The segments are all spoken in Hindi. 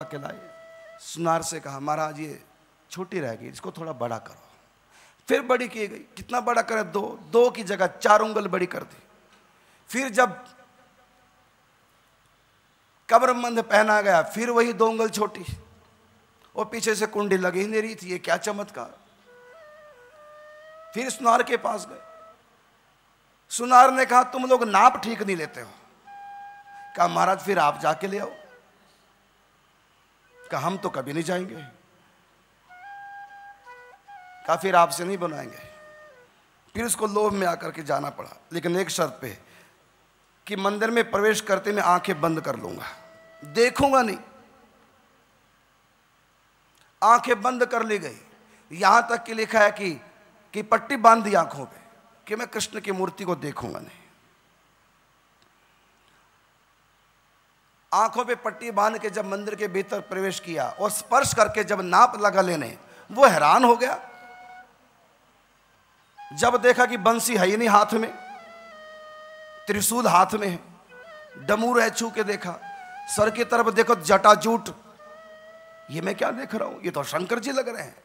के लाए। सुनार से कहा, महाराज, ये छोटी रह गई, इसको थोड़ा बड़ा करो। फिर बड़ी की गई, कितना बड़ा करे? दो दो की जगह चार उंगल बड़ी कर दी। फिर जब कब्रबंद पहना गया, फिर वही दो उंगल छोटी। और पीछे से कुंडी लगी ही नहीं रही थी, ये क्या चमत्कार। फिर सुनार के पास गए। सुनार ने कहा, तुम लोग नाप ठीक नहीं लेते हो। कहा, महाराज, फिर आप जाके ले आओ। कहा हम तो कभी नहीं जाएँगे। कहा फिर आपसे नहीं बनाएँगे। फिर उसको लोभ में आकर के जाना पड़ा। लेकिन एक शर्त पे कि मंदिर में प्रवेश करते मैं आँखें बंद कर लूँगा। देखूँगा नहीं। आँखें बंद कर ली गई। यहाँ तक कि लिखा है कि कि पट्टी बाँध दी आँखों पे कि मैं कृष्ण की मूर्ति को देखूँगा नहीं। आँखों पे पट्टी बाँध के जब मंदिर के भीतर प्रवेश किया और स्पर्श करके जब नाप लगा लेने, वो हैरान हो गया। जब देखा कि बंसी है ही नहीं हाथ में, त्रिशूल हाथ में है, डमूर है छू के देखा, सर की तरफ़ देखो जटाजूट ये मैं क्या देख रहा हूँ? ये तो शंकर जी लग रहे हैं।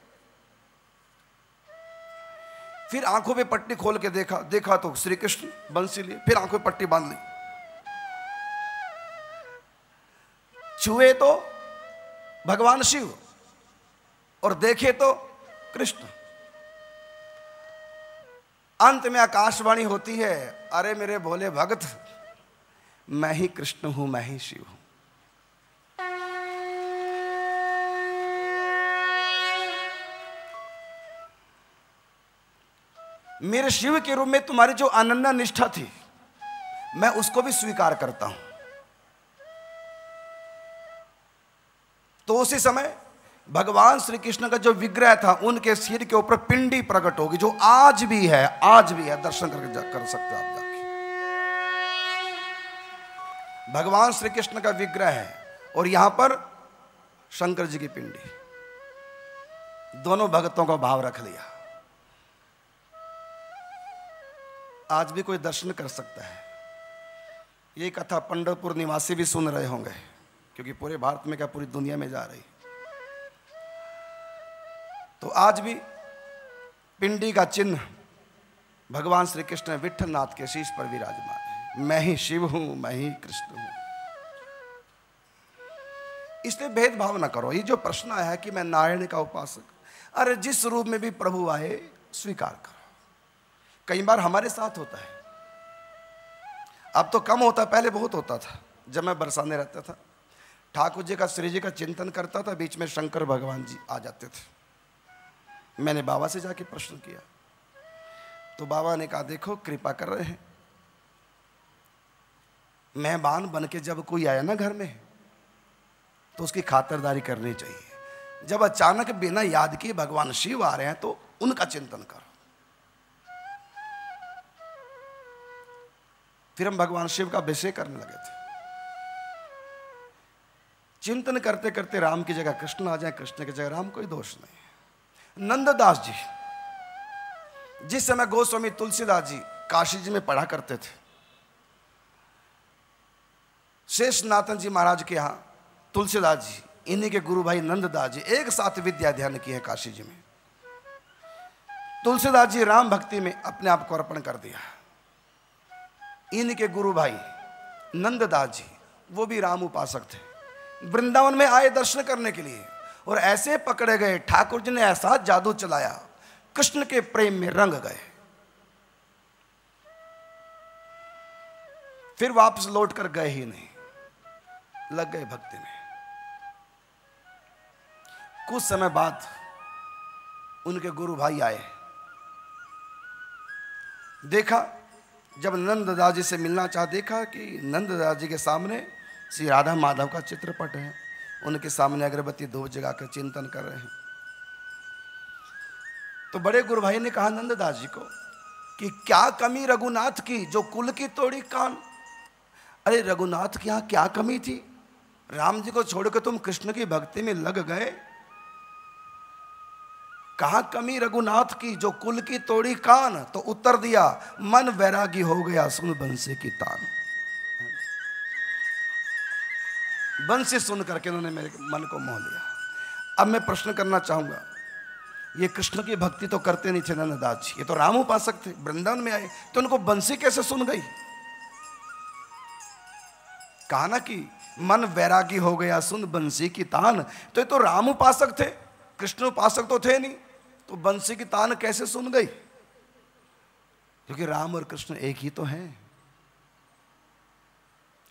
फिर आँखों पे पट्टी खोल के देखा देखा तो श्री कृष्ण बंसी लिए, फिर आँखों पे पट्टी बाँध ली। छुए तो भगवान शिव और देखे तो कृष्ण। अंत में आकाशवाणी होती है, अरे मेरे भोले भक्त मैं ही कृष्ण हूँ, मैं ही शिव हूँ। मेरे शिव के रूप में तुम्हारी जो अनन्या निष्ठा थी, मैं उसको भी स्वीकार करता हूँ। तो उसी समय भगवान श्री कृष्ण का जो विग्रह था, उनके सिर के ऊपर पिंडी प्रकट होगी, जो आज भी है, आज भी है। दर्शन करके कर सकते हो आप जाके। भगवान श्री कृष्ण का विग्रह है, और यहाँ पर शंकर जी की पिंडी। दोनों भक्तों का भाव रख लिया। आज भी कोई दर्शन कर सकता है। ये कथा पंडरपुर निवासी भी सुन रहे होंगे। क्योंकि पूरे भारत में क्या पूरी दुनिया में जा रही। तो आज भी पिंडी का चिन्ह भगवान श्री कृष्ण विठल नाथ के शीश पर विराजमान है। मैं ही शिव हूँ, मैं ही कृष्ण हूँ। इसलिए भेदभाव ना करो। ये जो प्रश्न आया है कि मैं नारायण का उपासक, अरे जिस रूप में भी प्रभु आए, स्वीकार करो। कई बार हमारे साथ होता है। अब तो कम होता, पहले बहुत होता था, जब मैं बरसाने रहता था। ठाकुर जी का, श्री जी का चिंतन करता था, बीच में शंकर भगवान जी आ जाते थे। मैंने बाबा से जाके प्रश्न किया। तो बाबा ने कहा, देखो, कृपा कर रहे हैं। मेहमान बन के जब कोई आया ना घर में तो उसकी खातरदारी करनी चाहिए। जब अचानक बिना याद किए भगवान शिव आ रहे हैं तो उनका चिंतन करो। फिर हम भगवान शिव का अभिषेक करने लगे थे। चिंतन करते करते राम की जगह कृष्ण आ जाए, कृष्ण की जगह राम, कोई दोष नहीं नंददास जी, जिस समय गोस्वामी तुलसीदास जी काशी जी में पढ़ा करते थे, शेषनाथन जी महाराज के यहाँ तुलसीदास जी, इन्हीं के गुरु भाई नंददास जी एक साथ विद्या ध्यान किए काशी जी में। तुलसीदास जी राम भक्ति में अपने आप को अर्पण कर दिया। इनके गुरु भाई नंददास जी, वो भी राम उपासक थे। वृंदावन में आए दर्शन करने के लिए और ऐसे पकड़े गए, ठाकुर जी ने ऐसा जादू चलाया, कृष्ण के प्रेम में रंग गए। फिर वापस लौट कर गए ही नहीं, लग गए भक्ति में। कुछ समय बाद उनके गुरु भाई आए। देखा, जब नंददास जी से मिलना चाह, देखा कि नंददास जी के सामने श्री राधा माधव का चित्रपट है। उनके सामने अगरबत्ती धूप जगाकर चिंतन कर रहे हैं। तो बड़े गुरु भाई ने कहा, नंददास जी को, कि क्या कमी रघुनाथ की, जो कुल की तोड़ी कान? अरे रघुनाथ की यहाँ क्या कमी थी? राम जी को छोड़कर तुम कृष्ण की भक्ति में लग गए। कहा कमी रघुनाथ की, जो कुल की तोड़ी कान? तो उत्तर दिया, मन वैरागी हो गया, सुन बंसे की तान। बंसी सुन करके उन्होंने मेरे मन को मोह लिया। अब मैं प्रश्न करना चाहूँगा, ये कृष्ण की भक्ति तो करते नहीं थे नंददास जी, ये तो राम उपासक थे, वृंदावन में आए तो उनको बंसी कैसे सुन गई? कहा ना कि मन वैरागी हो गया, सुन बंसी की तान तो ये तो राम उपासक थे, कृष्ण उपासक तो थे नहीं तो बंसी की तान कैसे सुन गई? क्योंकि राम और कृष्ण एक ही तो हैं,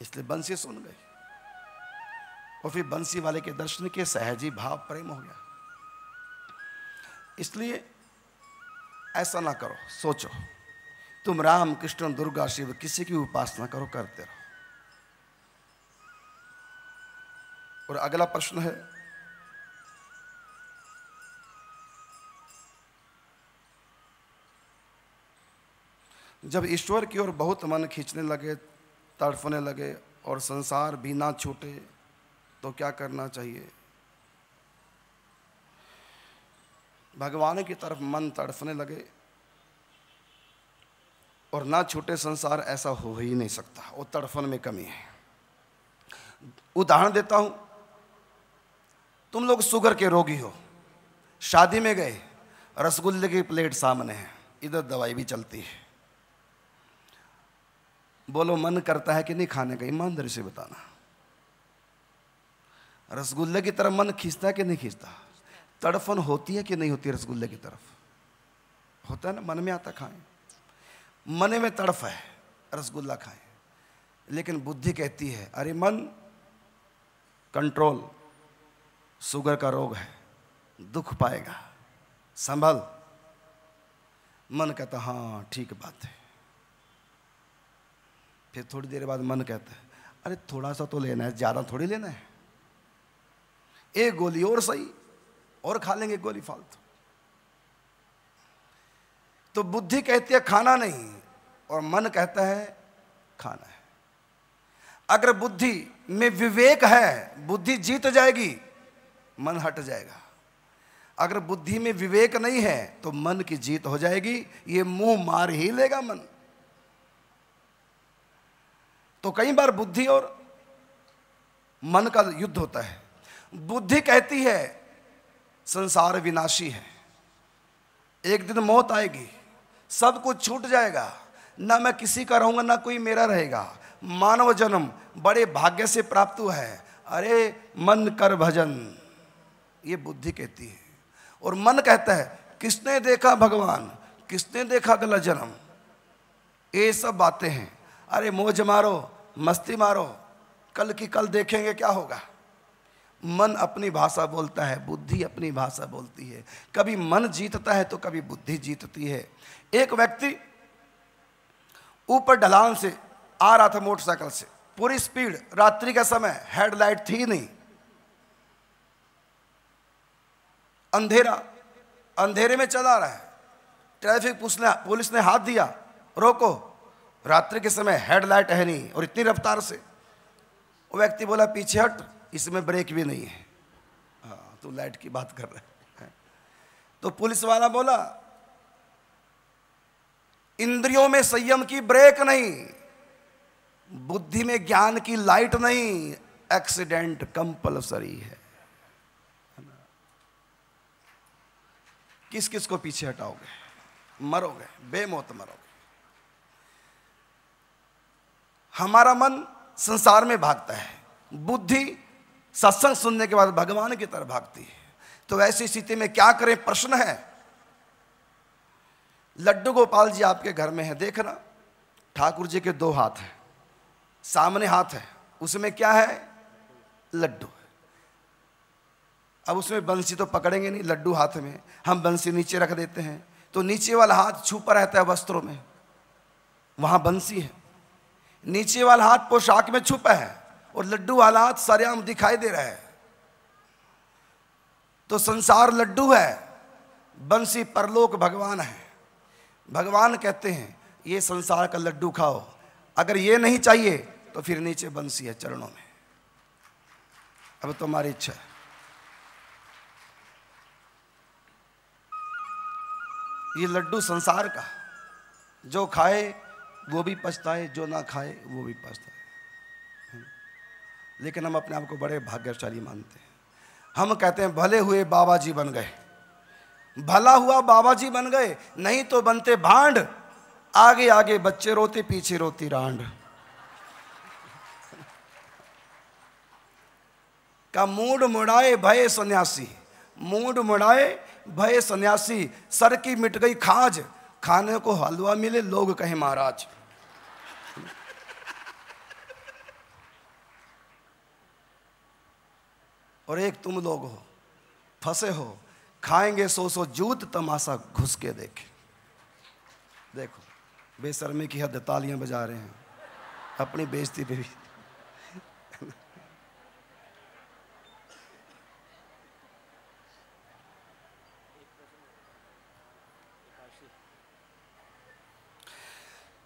इसलिए बंसी सुन गई। और फिर बंसी वाले के दर्शन के सहजी भाव प्रेम हो गया। इसलिए ऐसा ना करो, सोचो। तुम राम, कृष्ण, दुर्गा, शिव किसी की उपासना करो, करते रहो। और अगला प्रश्न है, जब ईश्वर की ओर बहुत मन खींचने लगे, तड़फने लगे और संसार भी ना छूटे तो क्या करना चाहिए? भगवान की तरफ़ मन तड़फने लगे और ना छूटे संसार ऐसा हो ही नहीं सकता। वो तड़फन में कमी है। उदाहरण देता हूँ, तुम लोग शुगर के रोगी हो, शादी में गए, रसगुल्ले की प्लेट सामने है, इधर दवाई भी चलती है। बोलो, मन करता है कि नहीं खाने का? ईमानदारी से बताना। रसगुल्ले की तरफ़ मन खींचता है कि नहीं खींचता? तड़फन होती है कि नहीं होती रसगुल्ले की तरफ़? होता है ना, मन में आता खाएँ मन में तड़फ है, रसगुल्ला खाएँ। लेकिन बुद्धि कहती है, अरे मन, कंट्रोल, शुगर का रोग है, दुख पाएगा, संभल। मन कहता हाँ ठीक बात है। फिर थोड़ी देर बाद मन कहता है, अरे थोड़ा सा तो लेना है, ज़्यादा थोड़ी लेना है। एक गोली और सही, और खा लेंगे गोली फालतू। तो बुद्धि कहती है, खाना नहीं, और मन कहता है, खाना है। अगर बुद्धि में विवेक है, बुद्धि जीत जाएगी, मन हट जाएगा। अगर बुद्धि में विवेक नहीं है तो मन की जीत हो जाएगी। ये मुँह मार ही लेगा मन। तो कई बार बुद्धि और मन का युद्ध होता है। बुद्धि कहती है, संसार विनाशी है। एक दिन मौत आएगी, सब कुछ छूट जाएगा, ना मैं किसी का रहूँगा, ना कोई मेरा रहेगा। मानव जन्म बड़े भाग्य से प्राप्त हुआ है। अरे, मन कर भजन। ये बुद्धि कहती है। और मन कहता है, किसने देखा भगवान? किसने देखा गला जन्म? ये सब बातें हैं। अरे, मौज मारो, मस्ती मारो। कल की कल देखेंगे क्या होगा। मन अपनी भाषा बोलता है, बुद्धि अपनी भाषा बोलती है। कभी मन जीतता है तो कभी बुद्धि जीतती है। एक व्यक्ति ऊपर ढलान से आ रहा था मोटरसाइकिल से। पूरी स्पीड, रात्रि का समय, हेडलाइट थी नहीं। अंधेरा, अंधेरे में चला रहा है। ट्रैफ़िक पुलिस ने हाथ दिया, रोको। रात्रि के समय हेडलाइट है नहीं, और इतनी रफ्तार से। वो व्यक्ति बोला, पीछे हट। इसमें ब्रेक भी नहीं है। हाँ तो लाइट की बात कर रहे हैं। तो पुलिस वाला बोला, इंद्रियों में संयम की ब्रेक नहीं, बुद्धि में ज्ञान की लाइट नहीं एक्सीडेंट कंपलसरी है। किस किस को पीछे हटाओगे? मरोगे, बेमौत मरोगे। हमारा मन संसार में भागता है। बुद्धि सत्संग सुनने के बाद भगवान की तरफ़ भागती है। तो ऐसी स्थिति में क्या करें? प्रश्न है। लड्डू गोपाल जी आपके घर में है, देखना। ठाकुर जी के दो हाथ हैं। सामने हाथ है। उसमें क्या है? लड्डू अब उसमें बंसी तो पकड़ेंगे नहीं, लड्डू हाथ में। हम बंसी नीचे रख देते हैं। तो नीचे वाला हाथ छुपा रहता है वस्त्रों में। वहाँ बंसी है। नीचे वाला हाथ पोशाक में छुपा है। और लड्डू हालात हाथ सरेआम दिखाई दे रहा है। तो संसार लड्डू है, बंसी परलोक भगवान है। भगवान कहते हैं, ये संसार का लड्डू खाओ। अगर ये नहीं चाहिए तो फिर नीचे बंसी है चरणों में। अब तुम्हारी इच्छा। है ये लड्डू संसार का। जो खाए, वो भी पछताए, जो ना खाए, वो भी पछताए। लेकिन हम अपने आप को बड़े भाग्यशाली मानते हैं। हम कहते हैं, भले हुए बाबा जी बन गए, भला हुआ बाबा जी बन गए, नहीं तो बनते भांड, आगे आगे बच्चे रोते, पीछे रोती रांड। का मूड मुड़ाए भय सन्यासी, मूड मुड़ाए भय सन्यासी, सर की मिट गई खाज, खाने को हलवा मिले लोग कहे महाराज। और एक तुम लोग हो, फंसे हो, खाएँगे सो सो जूत, तमाशा घुस के देखे। देखो, बेशर्मी की हद तालियाँ बजा रहे हैं। अपनी बेइज्जती पे भी।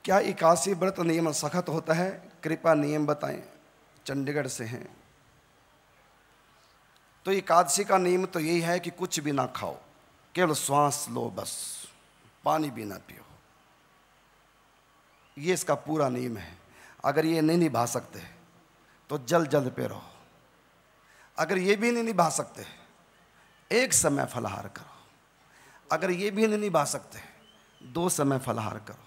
क्या इक्यासी व्रत नियम सख्त होता है? कृपा नियम बताएँ, चंडीगढ़ से हैं। तो एकादशी का नियम तो यही है कि कुछ भी ना खाओ, केवल श्वास लो बस, पानी भी ना पियो। ये इसका पूरा नियम है। अगर ये नहीं निभा सकते तो जल जल पे रहो। अगर ये भी नहीं निभा सकते, एक समय फलाहार करो। अगर ये भी नहीं निभा सकते, दो समय फलाहार करो।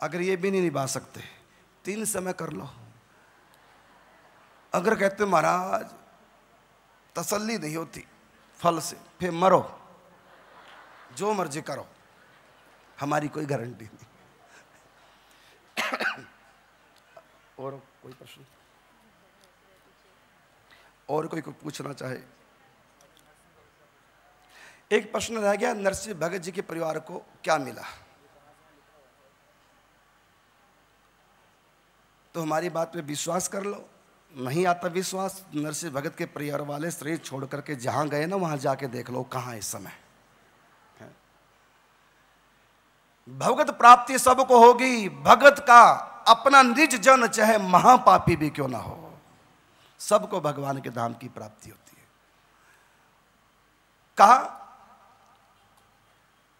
अगर ये भी नहीं निभा सकते, तीन समय कर लो। अगर कहते महाराज तसल्ली नहीं होती, फल से। फिर मरो। जो मर्ज़ी करो। हमारी कोई गारंटी नहीं। और कोई प्रश्न? और कोई कोई पूछना चाहे? एक प्रश्न रह गया, नरसिंह भगत जी के परिवार को क्या मिला? तो हमारी बात पे विश्वास कर लो। नहीं आता विश्वास, नरसिंह भगत के परिवार वाले शरीर छोड़ करके जहाँ गए ना, वहाँ जाके देख लो कहाँ इस समय। भगत प्राप्ति सबको होगी। भगत का अपना निज जन, चाहे महापापी भी क्यों ना हो। सबको भगवान के धाम की प्राप्ति होती है। कहा,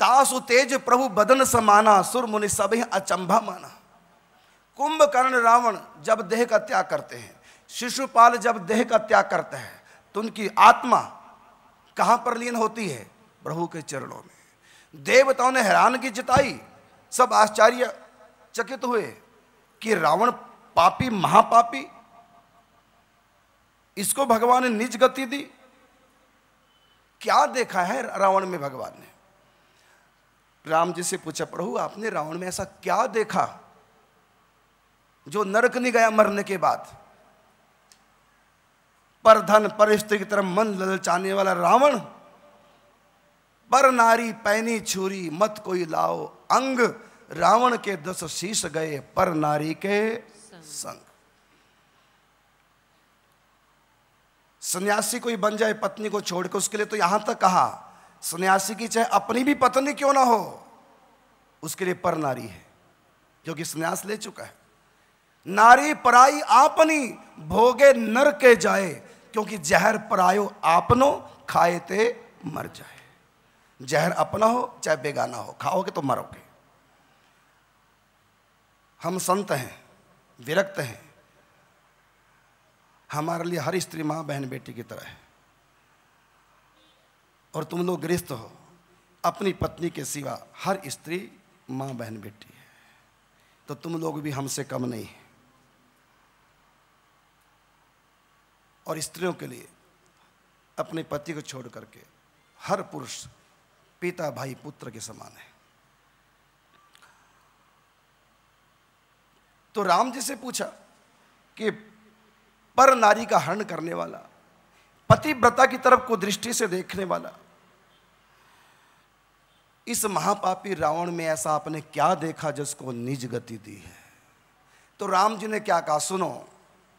तासु तेज प्रभु बदन समाना सुर मुनि सभी अचंभा माना। कुंभकर्ण रावण जब देह का त्याग करते हैं शिशुपाल जब देह का त्याग करते हैं तो उनकी आत्मा कहाँ पर लीन होती है? प्रभु के चरणों में। देवताओं ने हैरान की जिताई। सब आश्चर्य चकित हुए कि रावण पापी, महापापी, इसको भगवान ने निज गति दी। क्या देखा है रावण में भगवान ने? राम जी से पूछा, प्रभु, आपने रावण में ऐसा क्या देखा? जो नरक नहीं गया मरने के बाद। पर धन पर स्त्री की तरफ़ मन ललचाने वाला रावण, पर नारी पैनी छुरी मत कोई लाओ। अंग रावण के दस शीश गए, पर नारी के संग। सन्यासी कोई बन जाए पत्नी को छोड़कर उसके लिए तो यहाँ तक कहा, सन्यासी की चाहे अपनी भी पत्नी क्यों ना हो, उसके लिए पर नारी है, क्योंकि सन्यास ले चुका है। नारी पराई आपनी, भोगे नर के जाए क्योंकि जहर परायो आपनो खाए ते मर जाए। जहर अपना हो, चाहे बेगाना हो, खाओगे तो मरोगे। हम संत हैं, विरक्त हैं। हमारे लिए हर स्त्री माँ, बहन, बेटी की तरह है। और तुम लोग गृहस्थ हो, अपनी पत्नी के सिवा हर स्त्री माँ, बहन, बेटी है। तो तुम लोग भी हमसे कम नहीं है। और स्त्रियों के लिए अपने पति को छोड़ करके हर पुरुष पिता, भाई, पुत्र के समान है। तो राम जी से पूछा कि पर नारी का हरण करने वाला, पतिव्रता की तरफ़ को दृष्टि से देखने वाला, इस महापापी रावण में ऐसा आपने क्या देखा जिसको निज गति दी है? तो राम जी ने क्या कहा, सुनो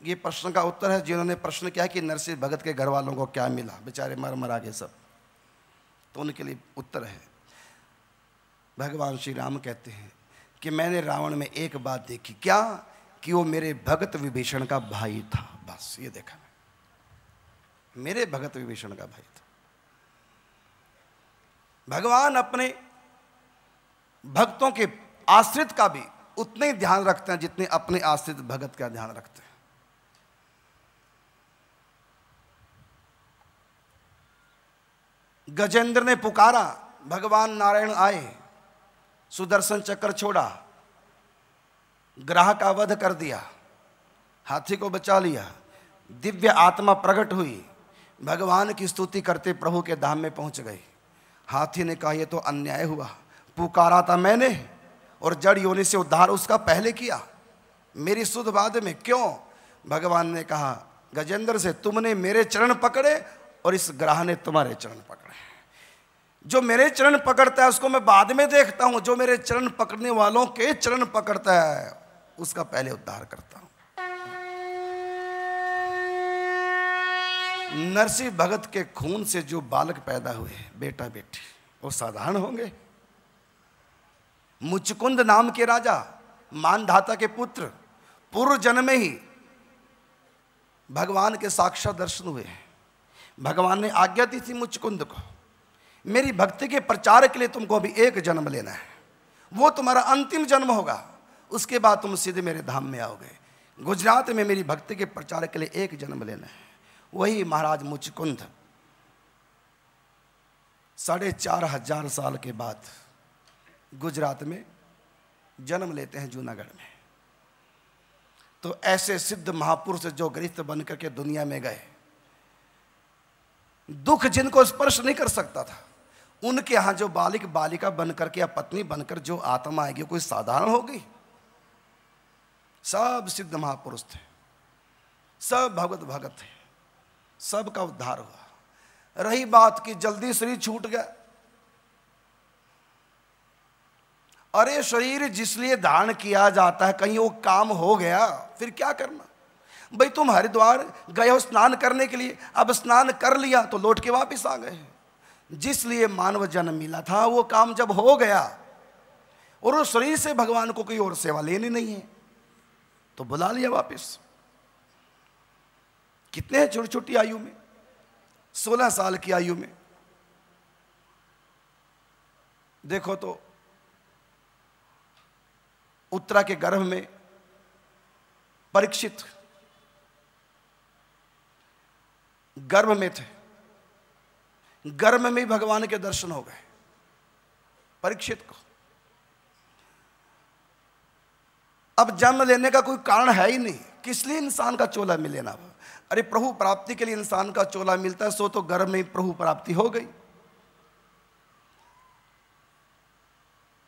ये प्रश्न का उत्तर है जिन्होंने प्रश्न किया कि नरसिंह भगत के घर वालों को क्या मिला? बेचारे मर मरा गए सब। तो उनके लिए उत्तर है। भगवान श्री राम कहते हैं कि मैंने रावण में एक बात देखी। क्या? कि वो मेरे भगत विभीषण का भाई था। बस, ये देखा मैं मेरे भगत विभीषण का भाई था। भगवान अपने भक्तों के आश्रित का भी उतने ही ध्यान रखते हैं जितने अपने आश्रित भगत का ध्यान रखते हैं। गजेंद्र ने पुकारा, भगवान नारायण आए, सुदर्शन चक्र छोड़ा ग्राह का वध कर दिया, हाथी को बचा लिया, दिव्य आत्मा प्रकट हुई, भगवान की स्तुति करते प्रभु के धाम में पहुँच गई हाथी ने कहा यह तो अन्याय हुआ, पुकारा था मैंने और जड़ योनि से उद्धार उसका पहले किया। मेरी सुध बाद में क्यों? भगवान ने कहा, गजेंद्र से तुमने मेरे चरण पकड़े और इस ग्राह ने तुम्हारे चरण पकड़े। जो मेरे चरण पकड़ता है, उसको मैं बाद में देखता हूँ। जो मेरे चरण पकड़ने वालों के चरण पकड़ता है, उसका पहले उद्धार करता हूँ। नरसिंह भगत के खून से जो बालक पैदा हुए बेटा बेटी वो साधारण होंगे। मुचकुंद नाम के राजा, मानधाता के पुत्र, पूर्व जन्म में ही भगवान के साक्षात दर्शन हुए भगवान ने आज्ञा दी थी मुचकुंद को, मेरी भक्ति के प्रचार के लिए तुमको अभी एक जन्म लेना है। वो तुम्हारा अंतिम जन्म होगा। उसके बाद तुम सीधे मेरे धाम में आओगे। गुजरात में मेरी भक्ति के प्रचार के लिए एक जन्म लेना है। वही महाराज मुचकुंद, साढ़े चार हज़ार साल के बाद गुजरात में जन्म लेते हैं जूनागढ़ में। तो ऐसे सिद्ध महापुरुष जो गृहस्थ बन करके दुनिया में गए दुख जिनको स्पर्श नहीं कर सकता था, उनके यहाँ जो बालिक बालिका बनकर के या पत्नी बनकर जो आत्मा आएगी, कोई साधारण होगी? सब सिद्ध महापुरुष थे, सब भगवत भगत थे, सबका उद्धार हुआ। रही बात कि जल्दी शरीर छूट गया। अरे शरीर जिसलिए धारण किया जाता है, कहीं वो काम हो गया, फिर क्या करना? भाई तुम हरिद्वार गए हो स्नान करने के लिए, अब स्नान कर लिया तो लौट के वापस आ गए। जिसलिए मानव जन्म मिला था, वो काम जब हो गया और उस शरीर से भगवान को कोई और सेवा लेनी नहीं है तो बुला लिया वापस। कितने हैं छोटी छोटी आयु में? सोलह साल की आयु में। देखो तो उत्तरा के गर्भ में परीक्षित गर्भ में थे। गर्भ में ही भगवान के दर्शन हो गए, परीक्षित को। अब जन्म लेने का कोई कारण है ही नहीं। किस लिए इंसान का चोला मिले ना? अरे प्रभु प्राप्ति के लिए इंसान का चोला मिलता है, सो तो गर्भ में प्रभु प्राप्ति हो गई।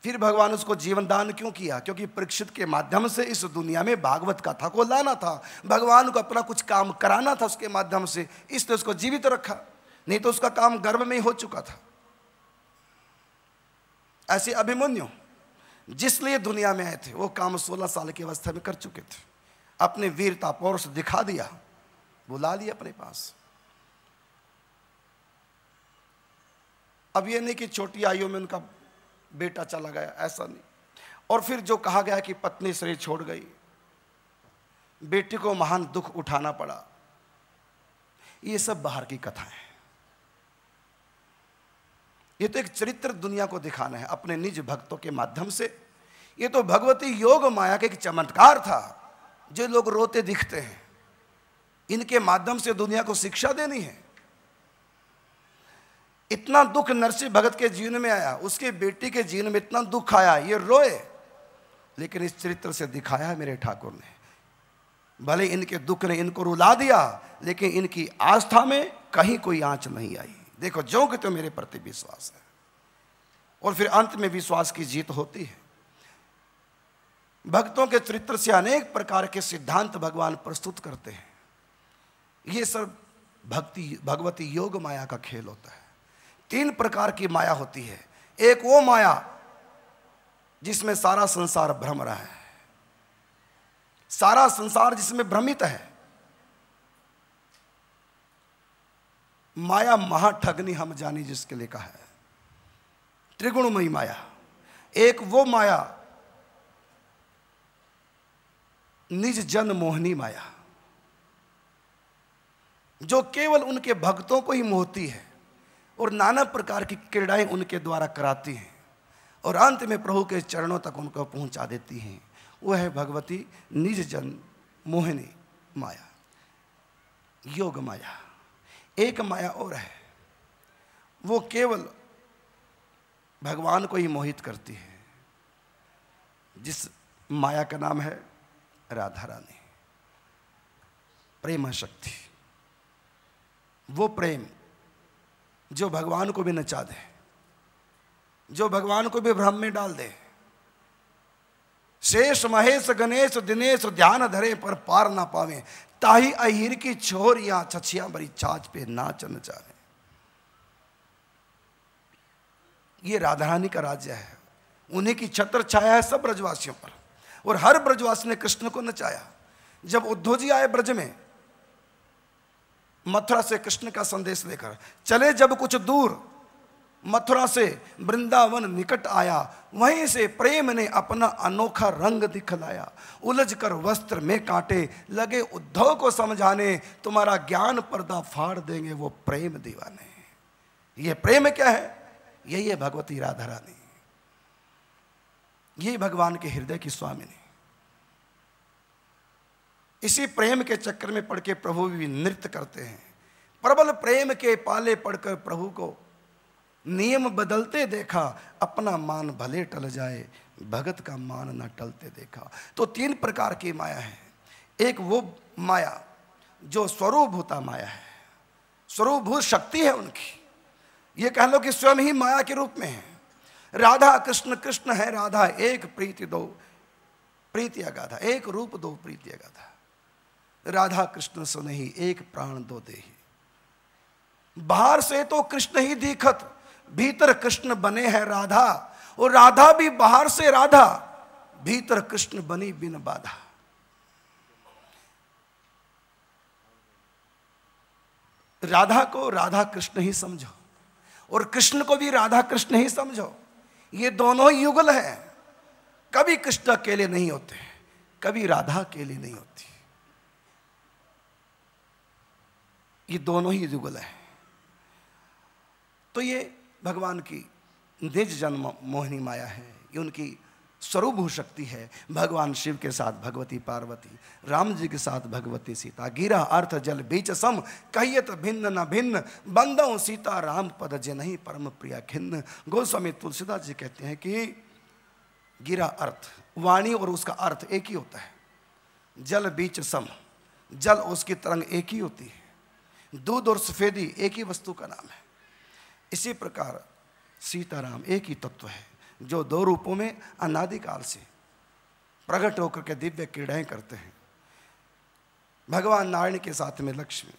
फिर भगवान उसको जीवन दान क्यों किया? क्योंकि परीक्षित के माध्यम से इस दुनिया में भागवत कथा को लाना था। भगवान को अपना कुछ काम कराना था उसके माध्यम से। इसलिए उसको जीवित रखा। नहीं तो उसका काम गर्भ में ही हो चुका था। ऐसे अभिमन्यु जिसलिए दुनिया में आए थे, वो काम 16 साल की अवस्था में कर चुके थे। अपने वीरता पौरुष दिखा दिया। बुला लिया अपने पास। अब ये नहीं कि छोटी आयु में उनका बेटा चला गया, ऐसा नहीं। और फिर जो कहा गया कि पत्नी शरीर छोड़ गई, बेटी को महान दुख उठाना पड़ा। ये सब बाहर की कथा है। ये तो एक चरित्र दुनिया को दिखाना है अपने निज भक्तों के माध्यम से। ये तो भगवती योग माया का एक चमत्कार था, जो लोग रोते दिखते हैं। इनके माध्यम से दुनिया को शिक्षा देनी है। इतना दुख नरसिंह भगत के जीवन में आया, उसके बेटी के जीवन में इतना दुख आया, ये रोए, लेकिन इस चरित्र से दिखाया है मेरे ठाकुर ने। भले इनके दुख ने इनको रुला दिया, लेकिन इनकी आस्था में कहीं कोई आँच नहीं आई। देखो, जो कि तो मेरे प्रति विश्वास है। और फिर अंत में विश्वास की जीत होती है। भक्तों के चरित्र से अनेक प्रकार के सिद्धांत भगवान प्रस्तुत करते हैं। ये सब भक्ति, भगवती योग माया का खेल होता है। तीन प्रकार की माया होती है। एक वो माया जिसमें सारा संसार भ्रम रहा है। सारा संसार जिसमें भ्रमित है। माया महाठगनी हम जानी जिसके लिए कहा है। त्रिगुणमयी माया। एक वो माया निज जन मोहनी माया, जो केवल उनके भक्तों को ही मोहती है। और नाना प्रकार की क्रीड़ाएँ उनके द्वारा कराती हैं। और अंत में प्रभु के चरणों तक उनको पहुँचा देती हैं। वह है भगवती निज जन मोहिनी माया। योग माया। एक माया और है। वो केवल भगवान को ही मोहित करती है। जिस माया का नाम है राधा रानी। प्रेम शक्ति। वो प्रेम जो भगवान को भी नचा दे, जो भगवान को भी भ्रम में डाल दे। शेष महेश गणेश दिनेश ध्यान धरे पर पार ना पावे, ताही अहिर की छोर या छछिया बड़ी चाच पे नाच नचावे ये राधा रानी का राज्य है, उन्हीं की छत्र छाया है सब ब्रजवासियों पर, और हर ब्रजवासी ने कृष्ण को नचाया। जब उद्धव जी आए ब्रज में मथुरा से कृष्ण का संदेश लेकर। चले जब कुछ दूर, मथुरा से वृंदावन निकट आया। वहीं से प्रेम ने अपना अनोखा रंग दिखलाया। उलझ कर वस्त्र में काटे लगे उद्धव को समझाने, तुम्हारा ज्ञान पर्दा फाड़ देंगे वो प्रेम दीवाने। ये प्रेम क्या है? यही है भगवती राधा रानी। ये भगवान के हृदय की स्वामिनी। इसी प्रेम के चक्कर में पढ़ के प्रभु भी नृत्य करते हैं। प्रबल प्रेम के पाले पढ़कर प्रभु को नियम बदलते देखा, अपना मान भले टल जाए, भगत का मान न टलते देखा। तो तीन प्रकार की माया है। एक वो माया जो स्वरूपभूता माया है। स्वरूपभूत शक्ति है उनकी। ये कह लो कि स्वयं ही माया के रूप में है। राधा कृष्ण कृष्ण है राधा, एक प्रीति दो प्रीति अगाधा, एक रूप दो प्रीति अगाधा। राधा कृष्ण सुन ही एक प्राण दो दे बाहर से तो कृष्ण ही दिखत, भीतर कृष्ण बने हैं राधा, और राधा भी बाहर से राधा, भीतर कृष्ण बनी बिन बाधा। राधा को राधा कृष्ण ही समझो, और कृष्ण को भी राधा कृष्ण ही समझो। ये दोनों युगल हैं। कभी कृष्ण अकेले नहीं होते, कभी राधा अकेले नहीं होती। ये दोनों ही युगल हैं। तो ये भगवान की निज जन्म मोहिनी माया है, ये उनकी स्वरूप शक्ति है। भगवान शिव के साथ भगवती पार्वती, राम जी के साथ भगवती सीता, गिरा अर्थ जल, बीच, सम कहियत भिन्न न भिन्न बंदो सीता, राम, पद, जे नहीं, परम प्रिया, खिन्न। गोस्वामी तुलसीदास जी कहते हैं कि गिरा अर्थ, वाणी और उसका अर्थ एक ही होता है। जल, बीच, सम, जल उसकी तरंग एक ही होती है। दूध और सफेदी एक ही वस्तु का नाम है। इसी प्रकार सीताराम एक ही तत्व है, जो दो रूपों में अनादिकाल से प्रकट होकर के दिव्य क्रीड़ाएँ करते हैं। भगवान नारायण के साथ में लक्ष्मी,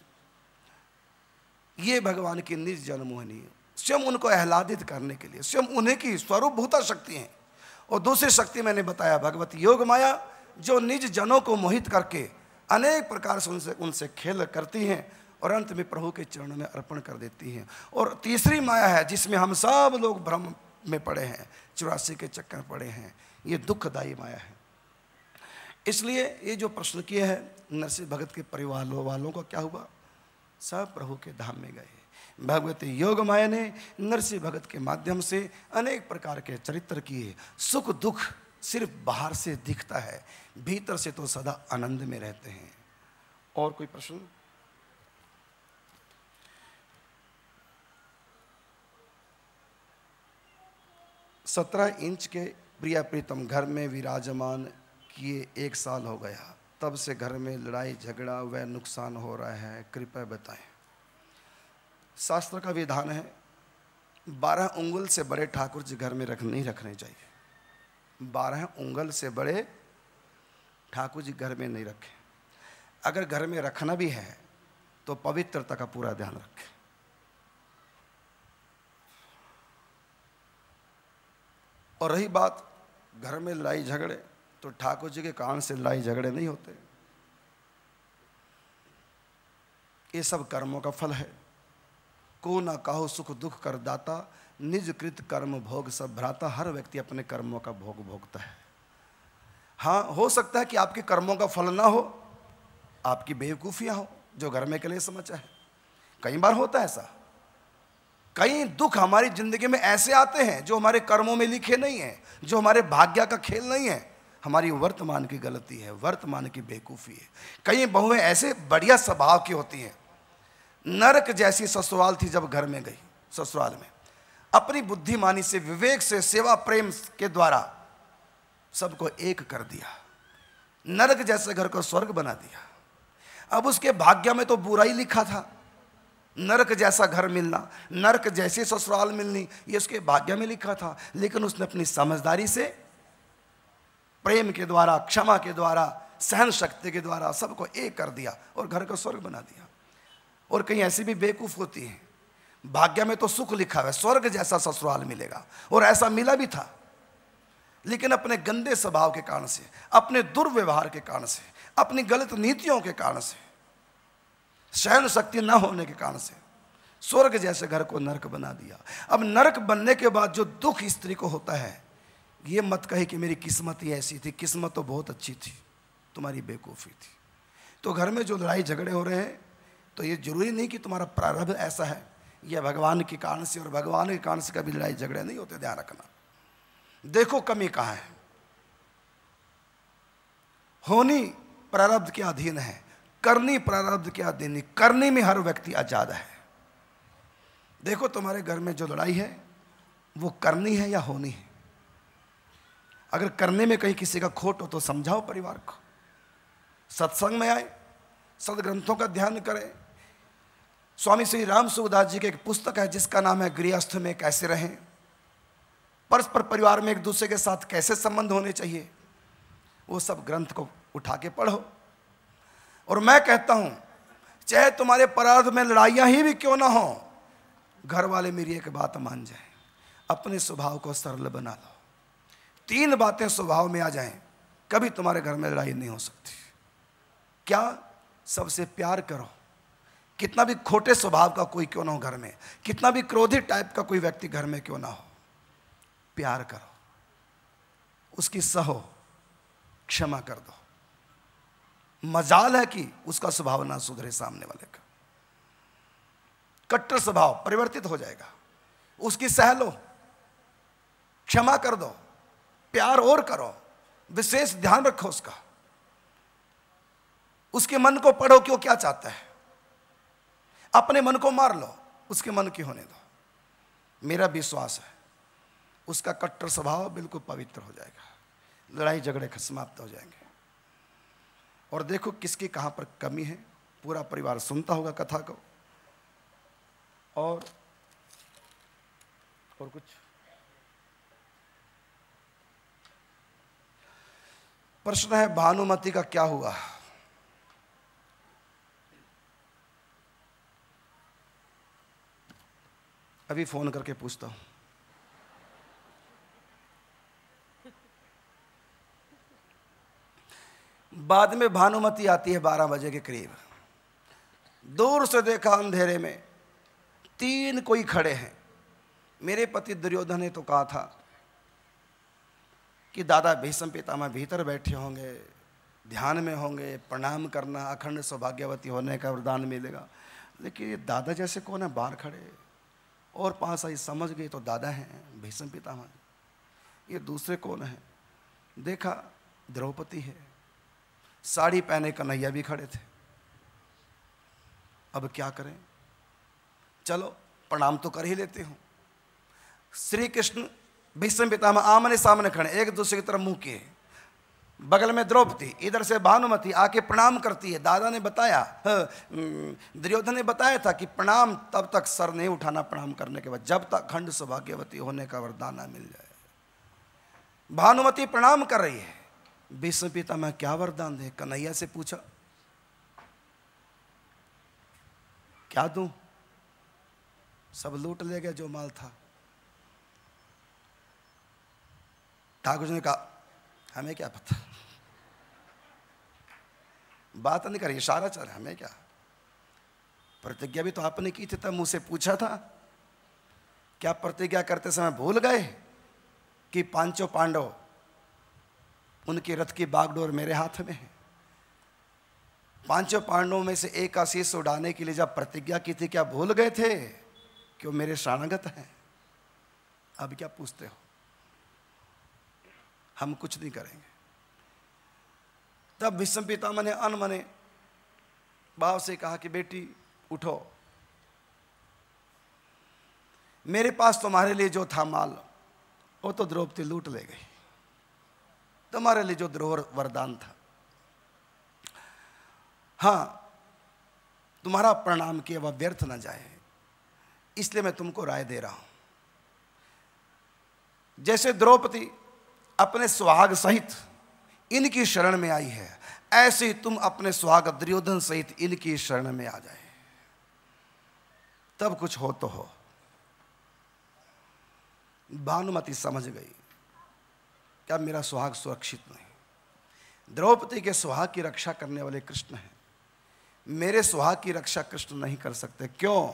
ये भगवान की निज जन्मोहनी स्वयं उनको आह्लादित करने के लिए, स्वयं उन्हीं की स्वरूप भूता शक्ति है। और दूसरी शक्ति मैंने बताया, भगवत योग माया, जो निज जनों को मोहित करके अनेक प्रकार से उनसे उनसे खेल करती हैं। और अंत में प्रभु के चरणों में अर्पण कर देती हैं। और तीसरी माया है, जिसमें हम सब लोग भ्रम में पड़े हैं, चौरासी के चक्कर पड़े हैं, ये दुखदायी माया है। इसलिए ये जो प्रश्न किए हैं, नरसिंह भगत के परिवार वालों का क्या हुआ? सब प्रभु के धाम में गए। भगवती योग माया ने नरसिंह भगत के माध्यम से अनेक प्रकार के चरित्र किए। सुख दुख सिर्फ़ बाहर से दिखता है, भीतर से तो सदा आनंद में रहते हैं। और कोई प्रश्न? सत्रह इंच के प्रिया प्रीतम घर में विराजमान किए एक साल हो गया। तब से घर में लड़ाई, झगड़ा व नुकसान हो रहा है। कृपया बताएँ। शास्त्र का विधान है, बारह उंगल से बड़े ठाकुर जी घर में रख, नहीं रखने चाहिए। बारह उंगल से बड़े ठाकुर जी घर में नहीं रखें। अगर घर में रखना भी है तो पवित्रता का पूरा ध्यान रखें। और रही बात, घर में लड़ाई झगड़े तो ठाकुर जी के कारण से लड़ाई झगड़े नहीं होते। ये सब कर्मों का फल है। को ना कहो सुख दुख कर दाता निज कृत कर्म भोग सब भ्राता, हर व्यक्ति अपने कर्मों का भोग भोगता है। हाँ हो सकता है कि आपके कर्मों का फल ना हो, आपकी बेवकूफ़ियाँ हो, जो घर में के लिए समझ है। कई बार होता है ऐसा। कई दुख हमारी ज़िंदगी में ऐसे आते हैं जो हमारे कर्मों में लिखे नहीं हैं, जो हमारे भाग्य का खेल नहीं है। हमारी वर्तमान की गलती है, वर्तमान की बेकूफ़ी है। कई बहुएँ ऐसे बढ़िया स्वभाव की होती हैं। नरक जैसी ससुराल थी जब घर में गई, ससुराल में। अपनी बुद्धिमानी से, विवेक से, सेवा प्रेम के द्वारा सबको एक कर दिया। नरक जैसे घर को स्वर्ग बना दिया। अब उसके भाग्य में तो बुराई लिखा था। नरक जैसा घर मिलना, नरक जैसी ससुराल मिलनी, ये उसके भाग्य में लिखा था। लेकिन उसने अपनी समझदारी से, प्रेम के द्वारा, क्षमा के द्वारा सहन शक्ति के द्वारा सबको एक कर दिया और घर का स्वर्ग बना दिया। और कहीं ऐसी भी बेवकूफ़ होती है। भाग्य में तो सुख लिखा हुआ है, स्वर्ग जैसा ससुराल मिलेगा। और ऐसा मिला भी था। लेकिन अपने गंदे स्वभाव के कारण से, अपने दुर्व्यवहार के कारण से, अपनी गलत नीतियों के कारण से सहन शक्ति न होने के कारण से स्वर्ग जैसे घर को नरक बना दिया। अब नरक बनने के बाद जो दुख स्त्री को होता है, ये मत कहे कि मेरी किस्मत ही ऐसी थी, किस्मत तो बहुत अच्छी थी, तुम्हारी बेकूफ़ी थी। तो घर में जो लड़ाई झगड़े हो रहे हैं तो ये ज़रूरी नहीं कि तुम्हारा प्रारंभ ऐसा है, यह भगवान के कारण से और भगवान के कारण से कभी लड़ाई झगड़े नहीं होते, ध्यान रखना। देखो कमी कहाँ है। होनी प्रारब्ध के अधीन है करनी प्रारब्ध के देनी? करनी में हर व्यक्ति आज़ाद है। देखो तुम्हारे घर में जो लड़ाई है, वो करनी है या होनी है? अगर करने में कहीं किसी का खोट हो तो समझाओ परिवार को। सत्संग में आए, सदग्रंथों का ध्यान करें। स्वामी श्री राम सुखदास जी की एक पुस्तक है, जिसका नाम है गृहस्थ में कैसे रहें? परस्पर परिवार में एक दूसरे के साथ कैसे संबंध होने चाहिए? वो सब ग्रंथ को उठा के पढ़ो। और मैं कहता हूँ, चाहे तुम्हारे परार्थ में लड़ाइयाँ ही भी क्यों ना हो घर वाले मेरी एक बात मान जाए, अपने स्वभाव को सरल बना लो। तीन बातें स्वभाव में आ जाएँ, कभी तुम्हारे घर में लड़ाई नहीं हो सकती। क्या सबसे प्यार करो, कितना भी खोटे स्वभाव का कोई क्यों ना हो घर में, कितना भी क्रोधी टाइप का कोई व्यक्ति घर में क्यों ना हो, प्यार करो, उसकी सहो क्षमा कर दो। मजाल है कि उसका स्वभाव ना सुधरे सामने वाले का। कट्टर स्वभाव परिवर्तित हो जाएगा। उसकी सह लो, क्षमा कर दो, प्यार और करो, विशेष ध्यान रखो उसका। उसके मन को पढ़ो क्यों क्या चाहता है। अपने मन को मार लो, उसके मन की होने दो। मेरा विश्वास है, उसका कट्टर स्वभाव बिल्कुल पवित्र हो जाएगा। लड़ाई झगड़े समाप्त हो जाएँगे। और देखो किसकी कहाँ पर कमी है। पूरा परिवार सुनता होगा कथा को। और और कुछ। प्रश्न है, भानुमति का क्या हुआ? अभी फ़ोन करके पूछता हूँ। बाद में भानुमति आती है बारह बजे के करीब। दूर से देखा अंधेरे में तीन कोई खड़े हैं। मेरे पति दुर्योधन ने तो कहा था कि दादा भीषम पितामह भीतर बैठे होंगे, ध्यान में होंगे, प्रणाम करना अखंड सौभाग्यवती होने का वरदान मिलेगा। लेकिन ये दादा जैसे कौन है? बाहर खड़े। और पास आई, समझ गई तो दादा हैं, भीषम पितामह। ये दूसरे कौन है? देखा, द्रौपदी है। साड़ी पहने कन्हैया भी खड़े थे। अब क्या करें? चलो, प्रणाम तो कर ही लेते हूँ। श्री कृष्ण भीष्म पितामह आमने सामने खड़े, एक दूसरे की तरफ़ मुँह किए। बगल में द्रौपदी, इधर से भानुमति आके प्रणाम करती है। दादा ने बताया दुर्योधन ने बताया था कि प्रणाम तब तक सर नहीं उठाना प्रणाम करने के बाद, जब तक खंड सौभाग्यवती होने का वरदान मिल जाए। भानुमति प्रणाम कर रही है। भीष्म पिता मैं क्या वरदान दे? कन्हैया से पूछा। क्या दूँ? सब लूट ले गया जो माल था। ठाकुर जी ने कहा, हमें क्या पता? बात नहीं करी इशारा चल हमें क्या? प्रतिज्ञा भी तो आपने की थी, तब मुझसे पूछा था। क्या प्रतिज्ञा करते समय भूल गए कि पाँचों पांडव उनके रथ की बागडोर मेरे हाथ में है। पाँचों पांडवों में से एक आशीष उड़ाने के लिए जब प्रतिज्ञा की थी, क्या भूल गए थे कि वो मेरे शरणागत हैं? अब क्या पूछते हो? हम कुछ नहीं करेंगे। तब भीष्म पितामह ने अनमने भाव से कहा कि बेटी, उठो। मेरे पास तुम्हारे लिए जो था माल, वो तो द्रौपदी लूट ले गई। तुम्हारे लिए जो द्रोह वरदान था। हाँ तुम्हारा प्रणाम किया वह व्यर्थ न जाए। इसलिए मैं तुमको राय दे रहा हूँ। जैसे द्रौपदी अपने सुहाग सहित इनकी शरण में आई है, ऐसे ही तुम अपने सुहाग दुर्योधन सहित इनकी शरण में आ जाए। तब कुछ हो तो हो। भानुमति समझ गई। क्या मेरा सुहाग सुरक्षित नहीं? द्रौपदी के सुहाग की रक्षा करने वाले कृष्ण हैं। मेरे सुहाग की रक्षा कृष्ण नहीं कर सकते। क्यों?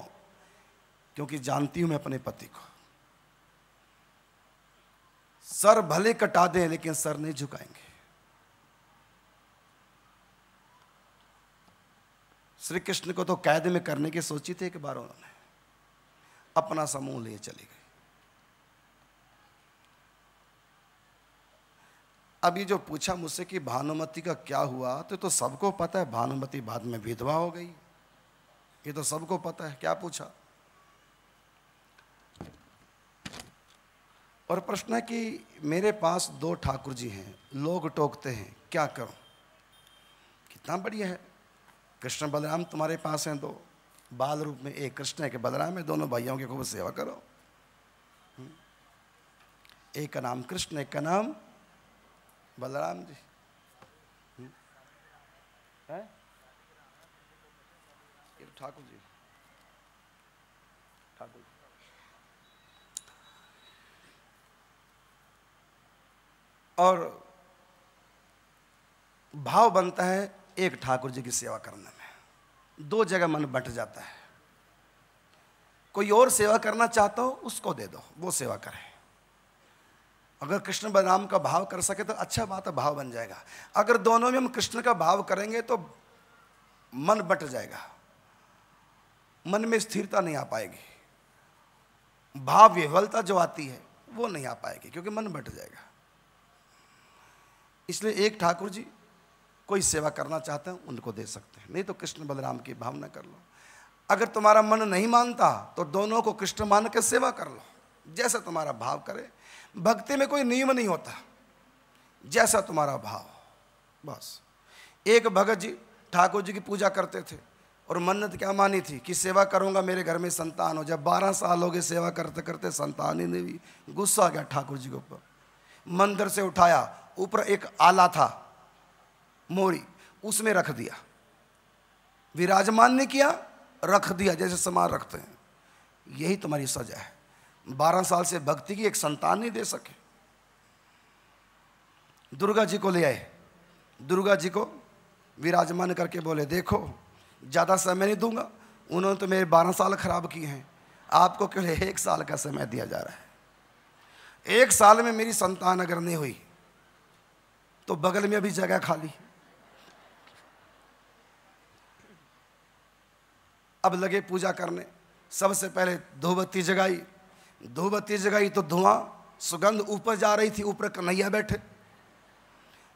क्योंकि जानती हूँ मैं अपने पति को। सर भले कटा दें, लेकिन सर नहीं झुकाएँगे। श्री कृष्ण को तो कैद में करने की सोची थी एक बार उन्होंने। अपना समूह लिए चली गई अभी जो पूछा मुझसे कि भानुमति का क्या हुआ तो तो सबको पता है भानुमति बाद में विधवा हो गई। ये तो सबको पता है, क्या पूछा? और प्रश्न है कि मेरे पास दो ठाकुर जी हैं, लोग टोकते हैं, क्या करूँ? कितना बढ़िया है। कृष्ण बलराम तुम्हारे पास हैं दो। बाल रूप में एक कृष्ण है कि बलराम है, दोनों भाइयों की खूब सेवा करो। हम्म। एक का नाम कृष्ण, एक का नाम बलराम जी। है? तो ठाकुर जी। ठाकुर जी। और भाव बनता है एक ठाकुर जी की सेवा करने में। दो जगह मन बट जाता है। कोई और सेवा करना चाहता हो उसको दे दो वो सेवा करे। अगर कृष्ण बलराम का भाव कर सके तो अच्छा बात है, भाव बन जाएगा। अगर दोनों में हम कृष्ण का भाव करेंगे तो मन बट जाएगा। मन में स्थिरता नहीं आ पाएगी। भाव विह्वलता जो आती है, वो नहीं आ पाएगी, क्योंकि मन बट जाएगा। इसलिए एक ठाकुर जी कोई सेवा करना चाहते हैं, उनको दे सकते हैं। नहीं तो कृष्ण बलराम की भावना कर लो। अगर तुम्हारा मन नहीं मानता तो दोनों को कृष्ण मान के सेवा कर लो। जैसा तुम्हारा भाव करे भक्ति में कोई नियम नहीं होता। जैसा तुम्हारा भाव। बस। एक भगत जी ठाकुर जी की पूजा करते थे और मन्नत क्या मानी थी कि सेवा करूँगा मेरे घर में संतान हो। जब बारह साल हो गए सेवा करते करते संतान ही नहीं। गुस्सा आ गया ठाकुर जी के ऊपर। मंदिर से उठाया। ऊपर एक आला था। मोरी। उसमें रख दिया। विराजमान ने किया। रख दिया। जैसे सामान रखते हैं। यही तुम्हारी सजा है। बारह साल से भक्ति की एक संतान नहीं दे सके। दुर्गा जी को ले आए। दुर्गा जी को विराजमान करके बोले, देखो, ज़्यादा समय नहीं दूँगा। उन्होंने तो मेरे बारह साल खराब किए हैं। आपको केवल एक साल का समय दिया जा रहा है। एक साल में मेरी संतान अगर नहीं हुई तो बगल में अभी जगह खाली। अब लगे पूजा करने। सबसे पहले धोबत्ती जगाई धूबत्ती जगाई तो धुआँ, सुगंध ऊपर जा रही थी, ऊपर कन्हैया बैठे।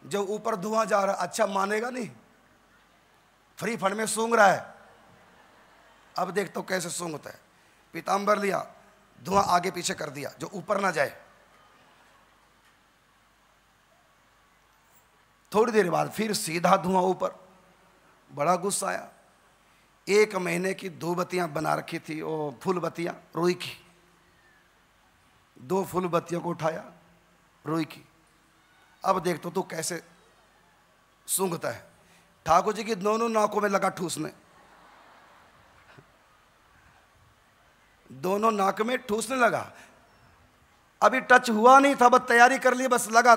जब ऊपर धुआँ जा रहा अच्छा मानेगा नहीं। फ्री फंड में सूंघ रहा है। अब देख तो कैसे सूंघता है। पीताम्बर लिया, धुआँ आगे पीछे कर दिया, जो ऊपर ना जाए। थोड़ी देर बाद फिर सीधा धुआँ ऊपर। बड़ा गुस्सा आया। एक महीने की दो बत्तियाँ बना रखी थी वो फूल बत्तियाँ रोई की। दो फूल बत्तियों को उठाया, रोई की। अब देख तो तू कैसे सूंघता है। ठाकुर जी की दोनों नाकों में लगा ठूसने दोनों नाक में ठूसने लगा। अभी टच हुआ नहीं था, बस तैयारी कर ली, बस लगा।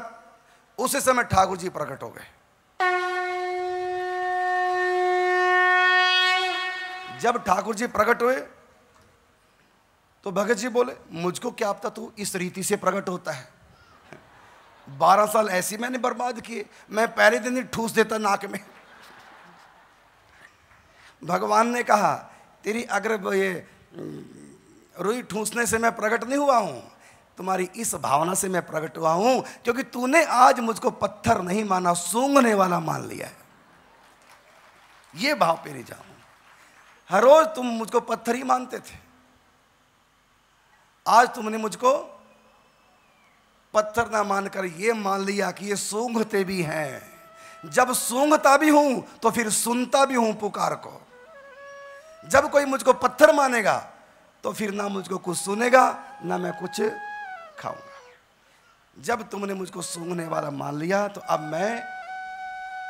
उसी समय ठाकुर जी प्रकट हो गए। जब ठाकुर जी प्रकट हुए तो भगत जी बोले, मुझको क्या पता तू इस रीति से प्रकट होता है? बारह साल ऐसी मैंने बर्बाद किए, मैं पहले दिन ही ठूस देता नाक में। भगवान ने कहा, तेरी अगर ये रुई ठूसने से मैं प्रकट नहीं हुआ हूँ। तुम्हारी इस भावना से मैं प्रकट हुआ हूँ, क्योंकि तूने आज मुझको पत्थर नहीं माना, सूंघने वाला मान लिया है। ये भाव पे नहीं जाऊँ हर रोज तुम मुझको पत्थर ही मानते थे। आज तुमने मुझको पत्थर ना मानकर ये मान लिया कि ये सूंघते भी हैं। जब सूंघता भी हूँ तो फिर सुनता भी हूँ पुकार को। जब कोई मुझको पत्थर मानेगा तो फिर ना मुझको कुछ सुनेगा, ना मैं कुछ खाऊँगा। जब तुमने मुझको सूंघने वाला मान लिया तो अब मैं,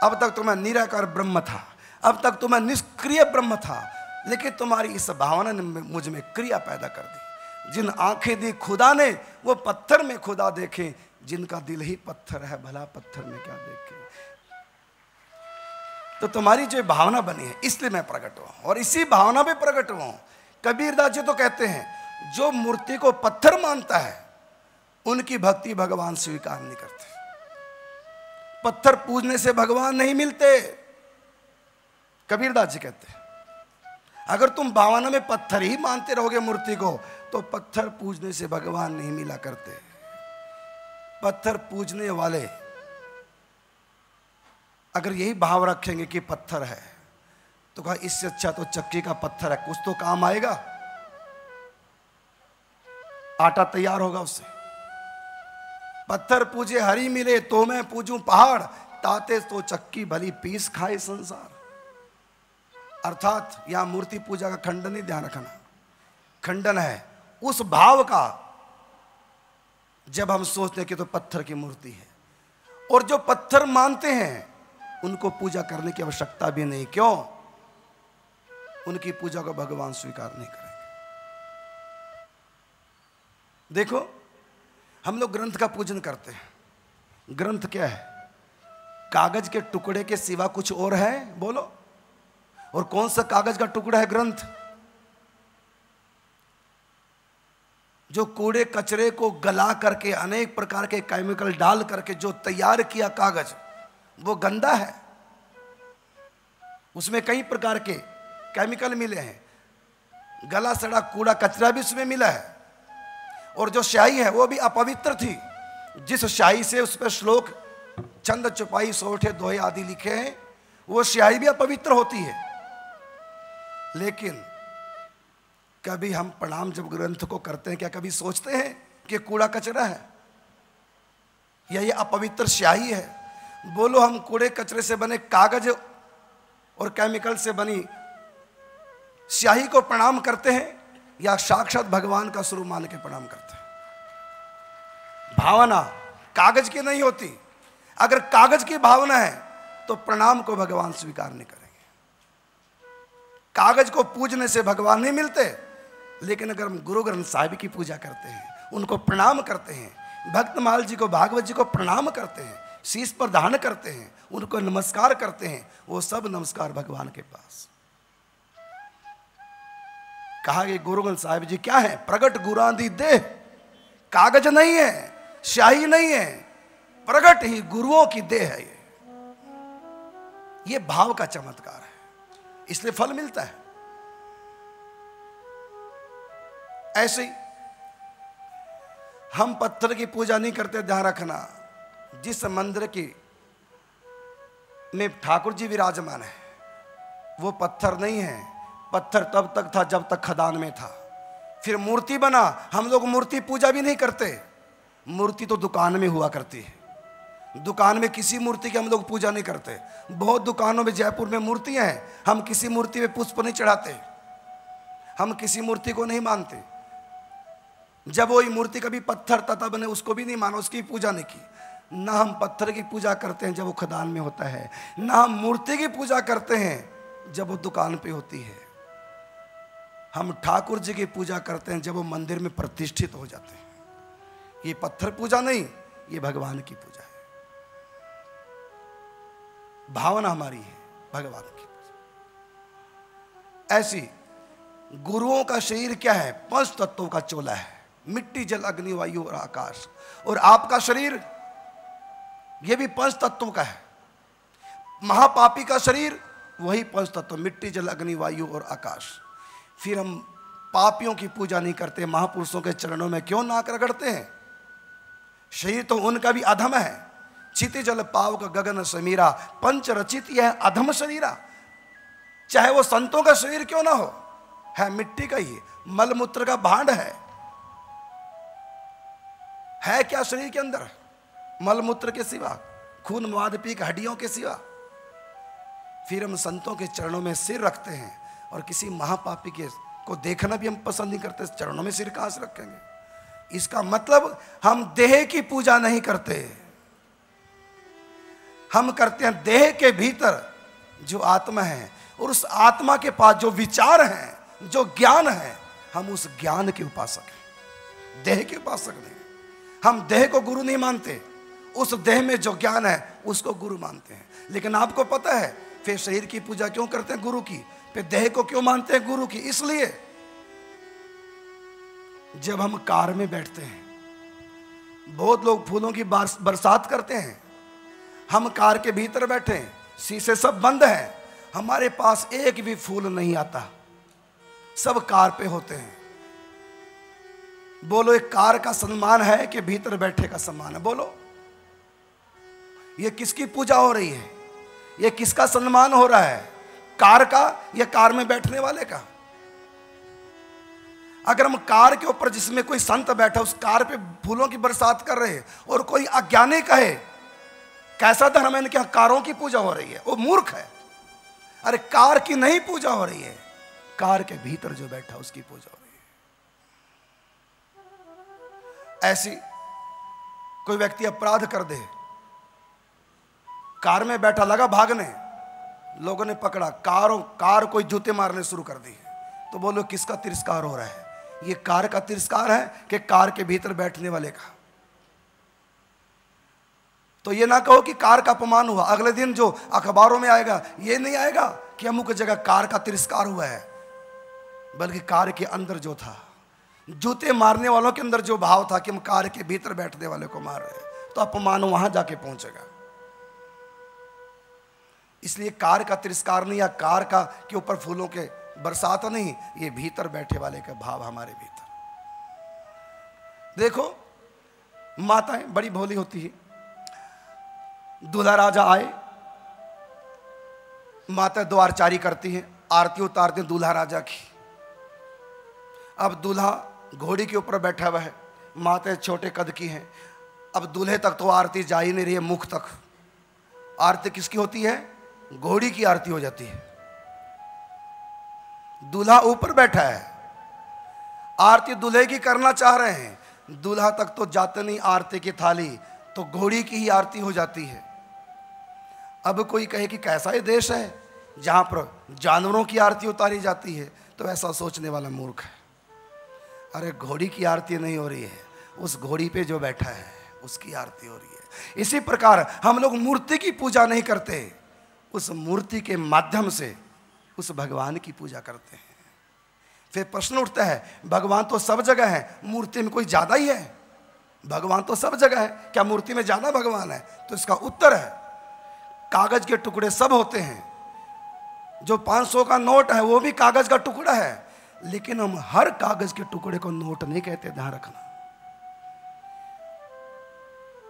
अब तक तो मैं निराकार ब्रह्म था, अब तक तो मैं निष्क्रिय ब्रह्म था, लेकिन तुम्हारी इस भावना ने मुझमें क्रिया पैदा कर दी। जिन आँखें दी खुदा ने, वो पत्थर में खुदा देखे। जिनका दिल ही पत्थर है, भला पत्थर में क्या देखे? तो तुम्हारी जो भावना बनी है, इसलिए मैं प्रकट हुआ और इसी भावना में प्रकट हुआ हूँ। कबीरदास जी तो कहते हैं, जो मूर्ति को पत्थर मानता है, उनकी भक्ति भगवान स्वीकार नहीं करते। पत्थर पूजने से भगवान नहीं मिलते। कबीरदास जी कहते हैं, अगर तुम भावना में पत्थर ही मानते रहोगे मूर्ति को तो पत्थर पूजने से भगवान नहीं मिला करते। पत्थर पूजने वाले, अगर यही भाव रखेंगे कि पत्थर है तो कहा, इससे अच्छा तो चक्की का पत्थर है, कुछ तो काम आएगा। आटा तैयार होगा उससे। पत्थर पूजे, हरी मिले तो मैं पूजू पहाड़, ताते तो चक्की भली पीस खाए संसार। अर्थात, यहाँ मूर्ति पूजा का खंडन ही ध्यान रखना। खंडन है उस भाव का जब हम सोचते हैं कि तो पत्थर की मूर्ति है। और जो पत्थर मानते हैं, उनको पूजा करने की आवश्यकता भी नहीं। क्यों? उनकी पूजा को भगवान स्वीकार नहीं करेंगे। देखो, हम लोग ग्रंथ का पूजन करते हैं। ग्रंथ क्या है? कागज़ के टुकड़े के सिवा कुछ और है? बोलो। और कौन सा कागज़ का टुकड़ा है ग्रंथ? जो कूड़े कचरे को गला करके, अनेक प्रकार के केमिकल डाल करके जो तैयार किया कागज़, वो गंदा है। उसमें कई प्रकार के केमिकल मिले हैं। गला सड़ा कूड़ा कचरा भी उसमें मिला है। और जो शाही है, वो भी अपवित्र थी। जिस शाही से उस पर श्लोक, चंद चुपाई सोठे दोहे आदि लिखे हैं, वो स्याही भी अपवित्र होती है। लेकिन कभी हम प्रणाम जब ग्रंथ को करते हैं, क्या कभी सोचते हैं कि कूड़ा कचरा है? या ये अपवित्र स्याही है? बोलो, हम कूड़े कचरे से बने कागज़ और केमिकल से बनी स्याही को प्रणाम करते हैं, या साक्षात भगवान का स्वरूप मान के प्रणाम करते हैं? भावना कागज़ की नहीं होती। अगर कागज़ की भावना है तो प्रणाम को भगवान स्वीकार नहीं करेंगे। कागज़ को पूजने से भगवान नहीं मिलते। लेकिन अगर हम गुरु ग्रंथ साहिब की पूजा करते हैं, उनको प्रणाम करते हैं भक्तमाल जी को, भागवत जी को प्रणाम करते हैं, शीश पर दान करते हैं, उनको नमस्कार करते हैं, वो सब नमस्कार भगवान के पास। कहा कि गुरु ग्रंथ साहिब जी, क्या है? प्रगट गुरांधी देह, कागज़ नहीं है, शाही नहीं है, प्रगट ही गुरुओं की देह है ये। ये भाव का चमत्कार है, इसलिए फल मिलता है। ऐसे हम पत्थर की पूजा नहीं करते ध्यान रखना। जिस मंदिर की में ठाकुर जी विराजमान है, वो पत्थर नहीं है। पत्थर तब तक था जब तक खदान में था। फिर मूर्ति बना, हम लोग मूर्ति पूजा भी नहीं करते। मूर्ति तो दुकान में हुआ करती है। दुकान में किसी मूर्ति की हम लोग पूजा नहीं करते। बहुत दुकानों में जयपुर में मूर्तियाँ हैं। हम किसी मूर्ति में पुष्प नहीं चढ़ाते। हम किसी मूर्ति को नहीं मानते। जब वही मूर्ति कभी पत्थर तथा बने, उसको भी नहीं माना, उसकी पूजा नहीं की। ना हम पत्थर की पूजा करते हैं जब वो खदान में होता है। ना हम मूर्ति की पूजा करते हैं जब वो दुकान पे होती है। हम ठाकुर जी की पूजा करते हैं जब वो मंदिर में प्रतिष्ठित हो जाते हैं। ये पत्थर पूजा नहीं, ये भगवान की पूजा है। भावना हमारी है, भगवान की ऐसी गुरुओं का शरीर क्या है? पंच तत्वों का चोला है। मिट्टी जल, अग्नि, वायु और आकाश। और आपका शरीर यह भी पंच तत्वों का है। महापापी का शरीर, वही पंच तत्व, मिट्टी, जल, अग्नि, वायु और आकाश। फिर हम पापियों की पूजा नहीं करते, महापुरुषों के चरणों में क्यों नाक रगड़ते हैं? शरीर तो उनका भी अधम है। छिति जल पावक गगन, समीरा, पंच रचित, यह अधम शरीरा। चाहे वो संतों का शरीर क्यों ना हो, है मिट्टी का ही, मलमूत्र का भांड है। है क्या शरीर के अंदर? मलमूत्र के सिवा, खून मवाद पी हड्डियों के सिवा। फिर हम संतों के चरणों में सिर रखते हैं और किसी महापापी के को देखना भी हम पसंद नहीं करते, चरणों में सिर कहाँ से रखेंगे। इसका मतलब हम देह की पूजा नहीं करते। हम करते हैं देह के भीतर जो आत्मा है और उस आत्मा के पास जो विचार हैं, जो ज्ञान है, हम उस ज्ञान के उपासक हैं। देह के उपासक नहीं। हम देह को गुरु नहीं मानते। उस देह में जो ज्ञान है, उसको गुरु मानते हैं। लेकिन आपको पता है, फिर शरीर की पूजा क्यों करते हैं गुरु की? फिर देह को क्यों मानते हैं गुरु की? इसलिए जब हम कार में बैठते हैं, बहुत लोग फूलों की बरसात करते हैं। हम कार के भीतर बैठे हैं, शीशे सब बंद हैं। हमारे पास एक भी फूल नहीं आता। सब कार पे होते हैं। बोलो, एक कार का सम्मान है कि भीतर बैठे का सम्मान है? बोलो, ये किसकी पूजा हो रही है? ये किसका सम्मान हो रहा है? कार का या कार में बैठने वाले का? अगर हम कार के ऊपर जिसमें कोई संत बैठा उस कार पे फूलों की बरसात कर रहे और कोई अज्ञानी कहे, कैसा धर्म है? क्या कारों की पूजा हो रही है। वो मूर्ख है। अरे, कार की नहीं पूजा हो रही है। कार के भीतर जो बैठा उसकी पूजा हो रही है। ऐसी कोई व्यक्ति अपराध कर दे, कार में बैठा लगा भागने, लोगों ने पकड़ा, कारों, कार कोई जूते मारने शुरू कर दी तो बोलो, किसका तिरस्कार हो रहा है? ये कार का तिरस्कार है कि कार के भीतर बैठने वाले का? तो ये ना कहो कि कार का अपमान हुआ, अगले दिन जो अखबारों में आएगा, ये नहीं आएगा कि अमुक जगह कार का तिरस्कार हुआ है, बल्कि कार के अंदर जो था। जूते मारने वालों के अंदर जो भाव था कि हम कार के भीतर बैठने वाले को मार रहे तो अपमान वहाँ जाके पहुंचेगा। इसलिए कार का तिरस्कार नहीं या कार का के ऊपर फूलों के बरसात नहीं, ये भीतर बैठे वाले का भाव हमारे भीतर। देखो, माताएँ बड़ी भोली होती है। दूल्हा राजा आए माता द्वारचारी करती है, आरती उतारती दूल्हा राजा की। अब दूल्हा घोड़ी के ऊपर बैठा हुआ है। माता छोटे कद की हैं। अब दूल्हे तक तो आरती जा ही नहीं रही है, मुख तक। आरती किसकी होती है? घोड़ी की आरती हो जाती है। दूल्हा ऊपर बैठा है। आरती दूल्हे की करना चाह रहे हैं। दूल्हा तक तो जाते नहीं आरती की थाली तो घोड़ी की ही आरती हो जाती है। अब कोई कहे कि कैसा ही देश है, जहाँ पर जानवरों की आरती उतारी जाती है तो ऐसा सोचने वाला मूर्ख है। अरे घोड़ी की आरती नहीं हो रही है। उस घोड़ी पे जो बैठा है, उसकी आरती हो रही है। इसी प्रकार हम लोग मूर्ति की पूजा नहीं करते। उस मूर्ति के माध्यम से उस भगवान की पूजा करते हैं। फिर प्रश्न उठता है, भगवान तो सब जगह है, मूर्ति में कोई ज़्यादा ही है? भगवान तो सब जगह है। क्या मूर्ति में ज़्यादा भगवान है? तो इसका उत्तर है, कागज़ के टुकड़े सब होते हैं। जो 500 का नोट है, वो भी कागज़ का टुकड़ा है। लेकिन हम हर कागज़ के टुकड़े को नोट नहीं कहते, ध्यान रखना।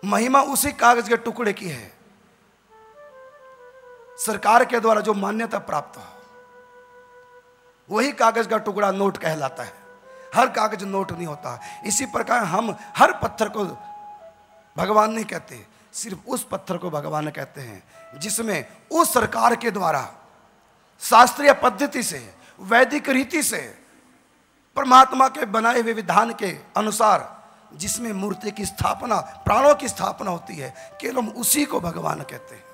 महिमा उसी कागज़ के टुकड़े की है, सरकार के द्वारा जो मान्यता प्राप्त हो, वही कागज़ का टुकड़ा नोट कहलाता है। हर कागज़ नोट नहीं होता। इसी प्रकार हम हर पत्थर को भगवान नहीं कहते, सिर्फ़ उस पत्थर को भगवान कहते हैं, जिसमें उस सरकार के द्वारा शास्त्रीय पद्धति से, वैदिक रीति से परमात्मा के बनाए हुए विधान के अनुसार, जिसमें मूर्ति की स्थापना, प्राणों की स्थापना होती है, केवल हम उसी को भगवान कहते हैं।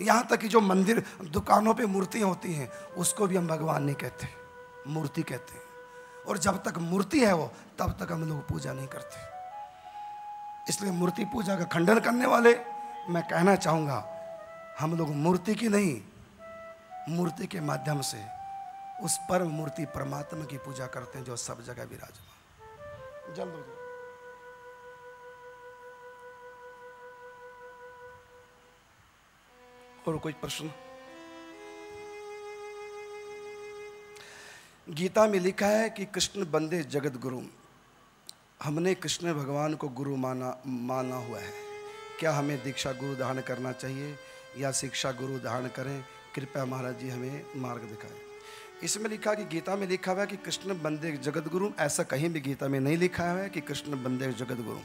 यहाँ तक कि जो मंदिर दुकानों पे मूर्तियाँ होती हैं, उसको भी हम भगवान नहीं कहते मूर्ति कहते हैं। और जब तक मूर्ति है वो, तब तक हम लोग पूजा नहीं करते। इसलिए मूर्ति पूजा का खंडन करने वाले, मैं कहना चाहूँगा, हम लोग मूर्ति की नहीं, मूर्ति के माध्यम से उस परम मूर्ति परमात्मा की पूजा करते हैं जो सब जगह विराजमान। जल्द हो जाए। और कोई प्रश्न? गीता में लिखा है कि कृष्ण बंदे जगत गुरु हमने कृष्ण भगवान को गुरु माना माना हुआ है। क्या हमें दीक्षा गुरु धारण करना चाहिए या शिक्षा गुरु धारण करें? कृपया महाराज जी हमें मार्ग दिखाएँ। इसमें लिखा कि गीता में लिखा हुआ है कि कृष्ण बंदे जगत गुरु ऐसा कहीं भी गीता में नहीं लिखा हुआ है कि कृष्ण बंदे जगत गुरु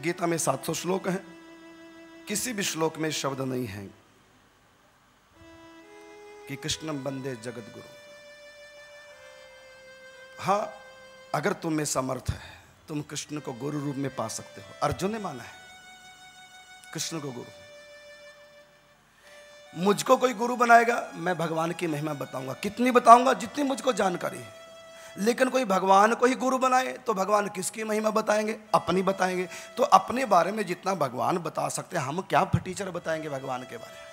गीता में 700 श्लोक हैं, किसी भी श्लोक में शब्द नहीं है कि कृष्ण बंदे जगत गुरु हाँ अगर तुम में समर्थ है, तुम कृष्ण को गुरु रूप में पा सकते हो। अर्जुन ने माना है, कृष्ण को गुरु। मुझको कोई गुरु बनाएगा, मैं भगवान की महिमा बताऊँगा। कितनी बताऊँगा? जितनी मुझको जानकारी है। लेकिन कोई भगवान को ही गुरु बनाए तो भगवान किसकी महिमा बताएँगे? अपनी बताएँगे। तो अपने बारे में जितना भगवान बता सकते हैं, हम क्या फटीचर बताएँगे भगवान के बारे में?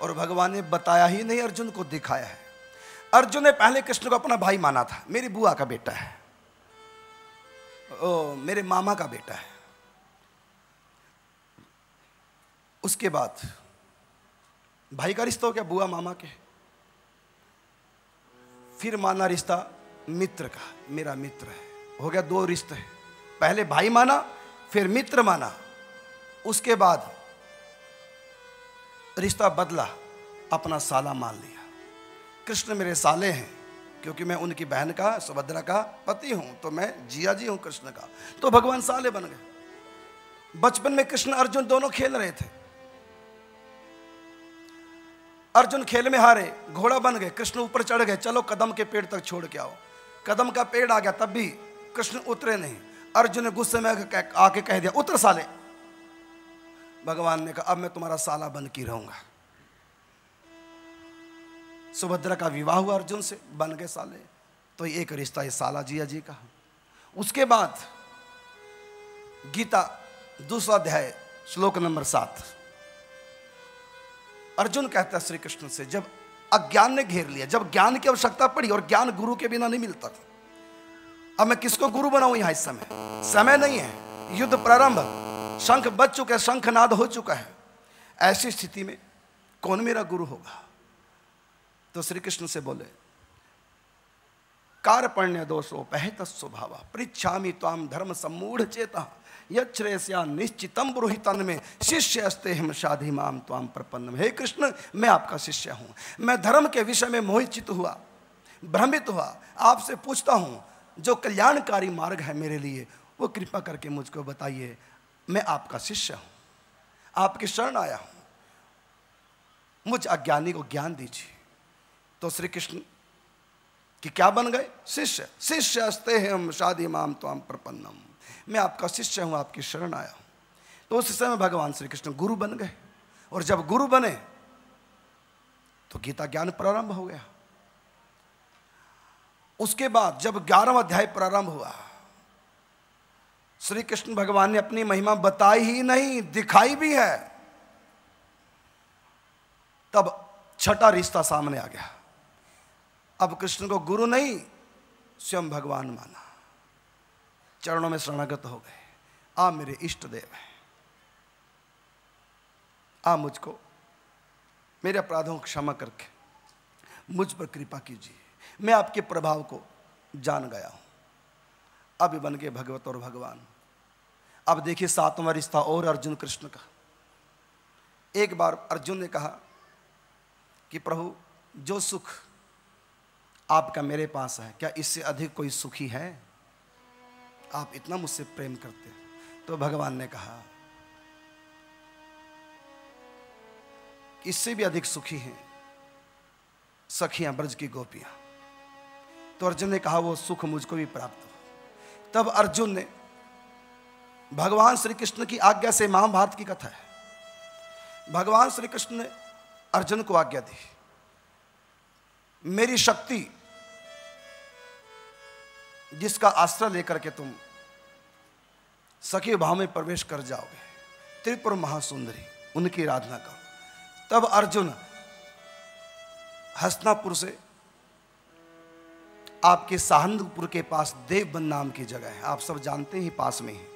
और भगवान ने बताया ही नहीं, अर्जुन को दिखाया है। अर्जुन ने पहले कृष्ण को अपना भाई माना था। मेरी बुआ का बेटा है। ओ, मेरे मामा का बेटा है। उसके बाद भाई का रिश्ता हो क्या, बुआ मामा के? फिर माना रिश्ता मित्र का, मेरा मित्र है। हो गया दो रिश्ते हैं। पहले भाई माना, फिर मित्र माना। उसके बाद रिश्ता बदला, अपना साला मान लिया। कृष्ण मेरे साले हैं, क्योंकि मैं उनकी बहन का, सुभद्रा का पति हूँ तो मैं जिया जी हूँ कृष्ण का। तो भगवान साले बन गए। बचपन में कृष्ण अर्जुन दोनों खेल रहे थे। अर्जुन खेल में हारे, घोड़ा बन गए, कृष्ण ऊपर चढ़ गए, चलो कदम के पेड़ तक छोड़ के आओ। कदम का पेड़ आ गया, तब भी कृष्ण उतरे नहीं। अर्जुन ने गुस्से में आके कह दिया, उतर साले। भगवान ने कहा, अब मैं तुम्हारा साला बन के रहूँगा। सुभद्रा का विवाह हुआ अर्जुन से, बन गए साले। तो एक रिश्ता है, साला जिया जी का। उसके बाद गीता दूसरा अध्याय, श्लोक नंबर सात। अर्जुन कहता है श्री कृष्ण से, जब अज्ञान ने घेर लिया, जब ज्ञान की आवश्यकता पड़ी और ज्ञान गुरु के बिना नहीं मिलता था, अब मैं किसको गुरु बनाऊँ यहाँ इस समय? समय नहीं है, युद्ध प्रारंभ, शंख बच चुका है, शंख नाद हो चुका है। ऐसी स्थिति में कौन मेरा गुरु होगा? तो श्री कृष्ण से बोले कारपण्य दोषो, पहत स्वभाव पृछामी ताम धर्म सम्मूढ़ चेता यश्रेष्या निश्चितम ब्रोहितन में, शिष्य अस्ते हम शाधि माम त्वाम प्रपन्न हे कृष्ण, मैं आपका शिष्य हूँ। मैं धर्म के विषय में मोहित हुआ, भ्रमित हुआ, आपसे पूछता हूँ, जो कल्याणकारी मार्ग है मेरे लिए, वो कृपा करके मुझको बताइए, मैं आपका शिष्य हूँ। आपकी शरण आया हूँ। मुझ अज्ञानी को ज्ञान दीजिए। तो श्री कृष्ण कि क्या बन गए? शिष्य शिष्य अस्ते हम शादी माम तो हम प्रपन्नम। मैं आपका शिष्य हूँ, आपकी शरण आया हूँ। तो उस समय भगवान श्री कृष्ण गुरु बन गए। और जब गुरु बने तो गीता ज्ञान प्रारंभ हो गया। उसके बाद जब ग्यारहवा अध्याय प्रारंभ हुआ श्री कृष्ण भगवान ने अपनी महिमा बताई ही नहीं, दिखाई भी है। तब छठा रिश्ता सामने आ गया। अब कृष्ण को गुरु नहीं, स्वयं भगवान माना। चरणों में शरणागत हो गए। आ मेरे इष्ट देव। है आ मुझको। मेरे अपराधों को क्षमा करके। मुझ पर कृपा कीजिए। मैं आपके प्रभाव को जान गया हूँ। अब बन गए भगवत और भगवान। अब देखिए सातवां रिश्ता और अर्जुन कृष्ण का। एक बार अर्जुन ने कहा कि, प्रभु, जो सुख आपका मेरे पास है, क्या इससे अधिक कोई सुखी है? आप इतना मुझसे प्रेम करते तो भगवान ने कहा, इससे भी अधिक सुखी हैं सखियाँ ब्रज की गोपियाँ। तो अर्जुन ने कहा, वो सुख मुझको भी प्राप्त हो। तब अर्जुन ने भगवान श्री कृष्ण की आज्ञा से महाभारत की कथा है। भगवान श्री कृष्ण ने अर्जुन को आज्ञा दी, मेरी शक्ति जिसका आश्रय लेकर के तुम सखी भाव में प्रवेश कर जाओगे। त्रिपुर महासुंदरी, उनकी आराधना करो। तब अर्जुन हसनापुर से आपके सहारनपुर के पास देवबन नाम की जगह है। आप सब जानते ही पास में है।